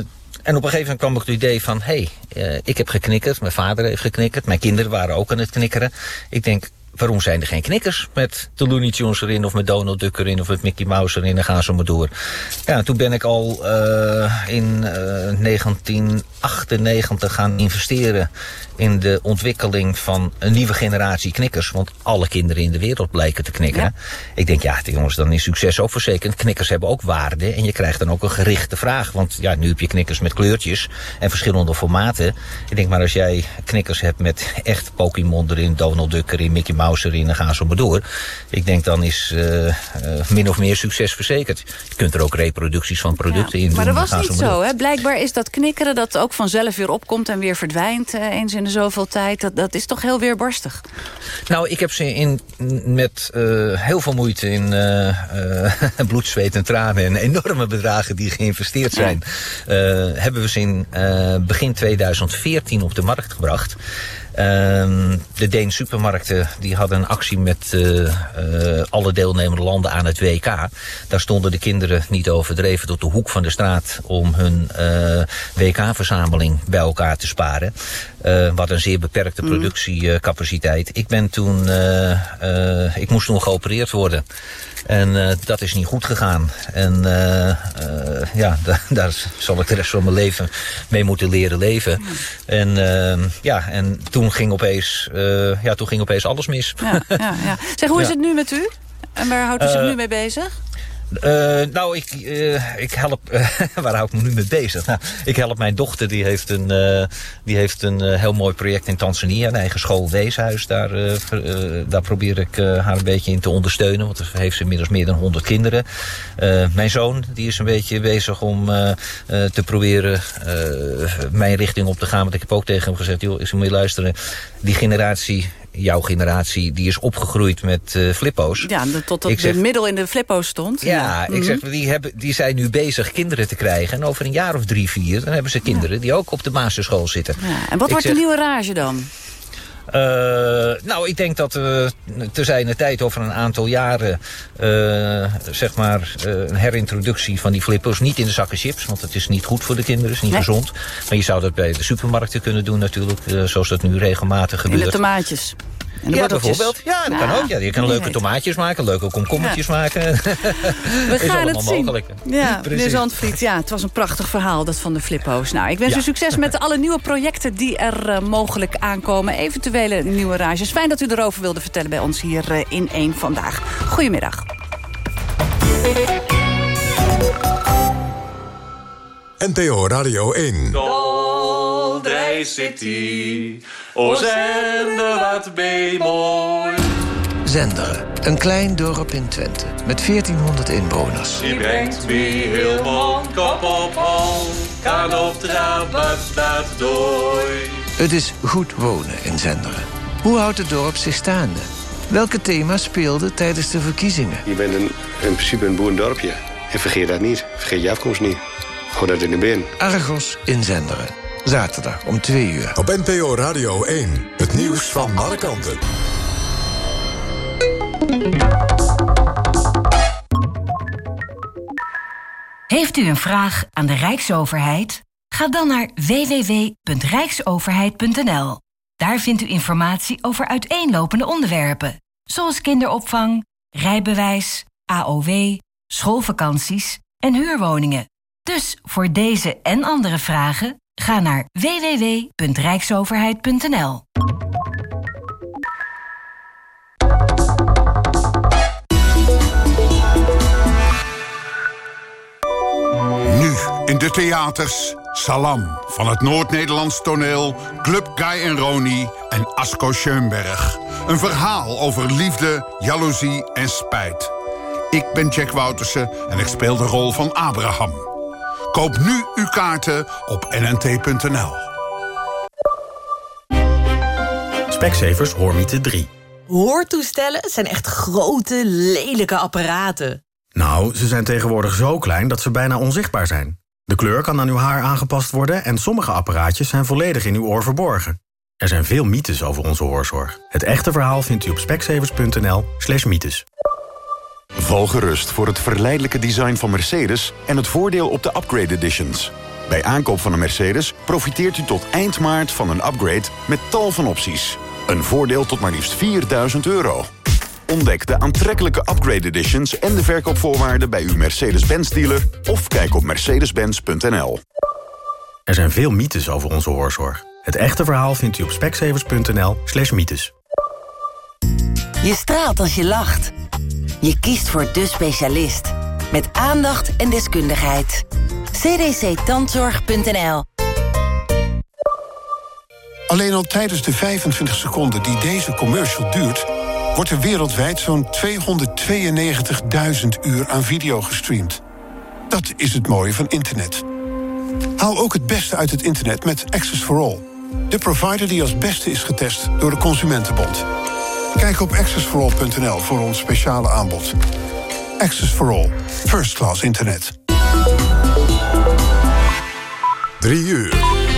en op een gegeven moment kwam ik het idee van... hé, hey, uh, ik heb geknikkerd, mijn vader heeft geknikkerd... mijn kinderen waren ook aan het knikkeren. Ik denk, waarom zijn er geen knikkers met de Looney Tunes erin... of met Donald Duck erin of met Mickey Mouse erin... dan gaan ze maar door. Ja, toen ben ik al uh, in uh, 1998 gaan investeren... in de ontwikkeling van een nieuwe generatie knikkers. Want alle kinderen in de wereld blijken te knikkeren. Ja. Ik denk, ja, jongens, dan is succes ook verzekerd. Knikkers hebben ook waarde en je krijgt dan ook een gerichte vraag. Want ja, nu heb je knikkers met kleurtjes en verschillende formaten. Ik denk, maar als jij knikkers hebt met echt Pokémon erin... Donald Duck erin, Mickey Mouse erin, dan gaan ze maar door. Ik denk, dan is uh, uh, min of meer succes verzekerd. Je kunt er ook reproducties van producten ja, in doen. Maar dat was niet zo, hè? Blijkbaar is dat knikkeren dat ook vanzelf weer opkomt... en weer verdwijnt uh, eens in de zoveel tijd. Dat, dat is toch heel weerbarstig? Nou, ik heb ze in, met uh, heel veel moeite in uh, uh, bloed, zweet en tranen... en enorme bedragen die geïnvesteerd zijn... Ja. hebben we ze in begin 2014 op de markt gebracht... Um, de Deen supermarkten die hadden een actie met uh, uh, alle deelnemende landen aan het WK. Daar stonden de kinderen niet overdreven tot de hoek van de straat om hun uh, WK-verzameling bij elkaar te sparen. wat een zeer beperkte productiecapaciteit. Ik ben toen, ik moest toen geopereerd worden. En uh, dat is niet goed gegaan. En uh, uh, ja, daar zal ik de rest van mijn leven mee moeten leren leven. En ja, en toen ging opeens, ja, toen ging opeens alles mis. Ja, ja, ja. Zeg, hoe is het nu met u? En waar houdt u zich nu mee bezig? Uh, nou, ik, uh, ik help... Waar hou ik me nu mee bezig? Nou, ik help mijn dochter, die heeft een, die heeft een heel mooi project in Tanzania. Een eigen school weeshuis. Daar, daar probeer ik haar een beetje in te ondersteunen. Want er heeft ze inmiddels meer dan 100 kinderen. mijn zoon, die is een beetje bezig om te proberen mijn richting op te gaan. Want ik heb ook tegen hem gezegd, joh, is moet je luisteren. Die generatie jouw generatie, die is opgegroeid met uh, flippo's. Ja, tot op zeg, de middel in de flippo's stond. Ja, ja. ik mm -hmm. zeg, die, hebben, die zijn nu bezig kinderen te krijgen. En over een jaar of drie, vier, dan hebben ze kinderen ja. die ook op de basisschool zitten. Ja. En wat ik wordt zeg, de nieuwe rage dan? Uh, nou, ik denk dat we te zijn de tijd over een aantal jaren... Uh, zeg maar een herintroductie van die flippers. Niet in de zakken chips, want het is niet goed voor de kinderen. Het is niet nee. gezond. Maar je zou dat bij de supermarkten kunnen doen natuurlijk. Zoals dat nu regelmatig gebeurt. In de tomaatjes. En ja, bijvoorbeeld. Ja, dat ja. kan ook. Ja, je kan leuke tomaatjes maken, leuke komkommertjes ja. maken. We gaan het zien. Mogelijk. Ja, meneer Zandvliet, ja, het was een prachtig verhaal, dat van de flippo's. Nou, ik wens ja. u succes met alle nieuwe projecten die er uh, mogelijk aankomen. Eventuele nieuwe rages. Fijn dat u erover wilde vertellen bij ons hier uh, in 1 Vandaag. Goedemiddag. NTO Radio 1. Doldrij City. O zender wat mooi. Zenderen, een klein dorp in Twente met 1400 inwoners. Die brengt me heel mond, kop op hol, kan op trappen staat dooi. Het is goed wonen in Zenderen. Hoe houdt het dorp zich staande? Welke thema's speelden tijdens de verkiezingen? Je bent een, in principe een boerendorpje. En vergeet dat niet. Vergeet je afkomst niet. Hou dat in de bin. Argos in Zenderen. Zaterdag om 2 uur. Op NPO Radio 1. Het nieuws van alle kanten. Heeft u een vraag aan de Rijksoverheid? Ga dan naar www.rijksoverheid.nl. Daar vindt u informatie over uiteenlopende onderwerpen, zoals kinderopvang, rijbewijs, AOW, schoolvakanties en huurwoningen. Dus voor deze en andere vragen Ga naar www.rijksoverheid.nl. Nu in de theaters Salam van het Noord-Nederlands toneel... Club Guy en Roni en Asko Schoenberg. Een verhaal over liefde, jaloezie en spijt. Ik ben Jack Woutersen en ik speel de rol van Abraham... Koop nu uw kaarten op nnt.nl. Specsavers Hoormiete 3. Hoortoestellen zijn echt grote, lelijke apparaten. Nou, ze zijn tegenwoordig zo klein dat ze bijna onzichtbaar zijn. De kleur kan aan uw haar aangepast worden... en sommige apparaatjes zijn volledig in uw oor verborgen. Er zijn veel mythes over onze hoorzorg. Het echte verhaal vindt u op speksevers.nl slash mythes. Val gerust voor het verleidelijke design van Mercedes... en het voordeel op de upgrade editions. Bij aankoop van een Mercedes profiteert u tot eind maart van een upgrade... met tal van opties. Een voordeel tot maar liefst 4000 euro. Ontdek de aantrekkelijke upgrade editions en de verkoopvoorwaarden bij uw Mercedes-Benz dealer of kijk op mercedes-benz.nl. Er zijn veel mythes over onze hoorzorg. Het echte verhaal vindt u op speksevers.nl slash mythes. Je straalt als je lacht. Je kiest voor de specialist. Met aandacht en deskundigheid. cdctandzorg.nl Alleen al tijdens de 25 seconden die deze commercial duurt... wordt er wereldwijd zo'n 292.000 uur aan video gestreamd. Dat is het mooie van internet. Haal ook het beste uit het internet met Access for All. De provider die als beste is getest door de Consumentenbond. Kijk op accessforall.nl voor ons speciale aanbod. Access for All. First class internet. 3 uur.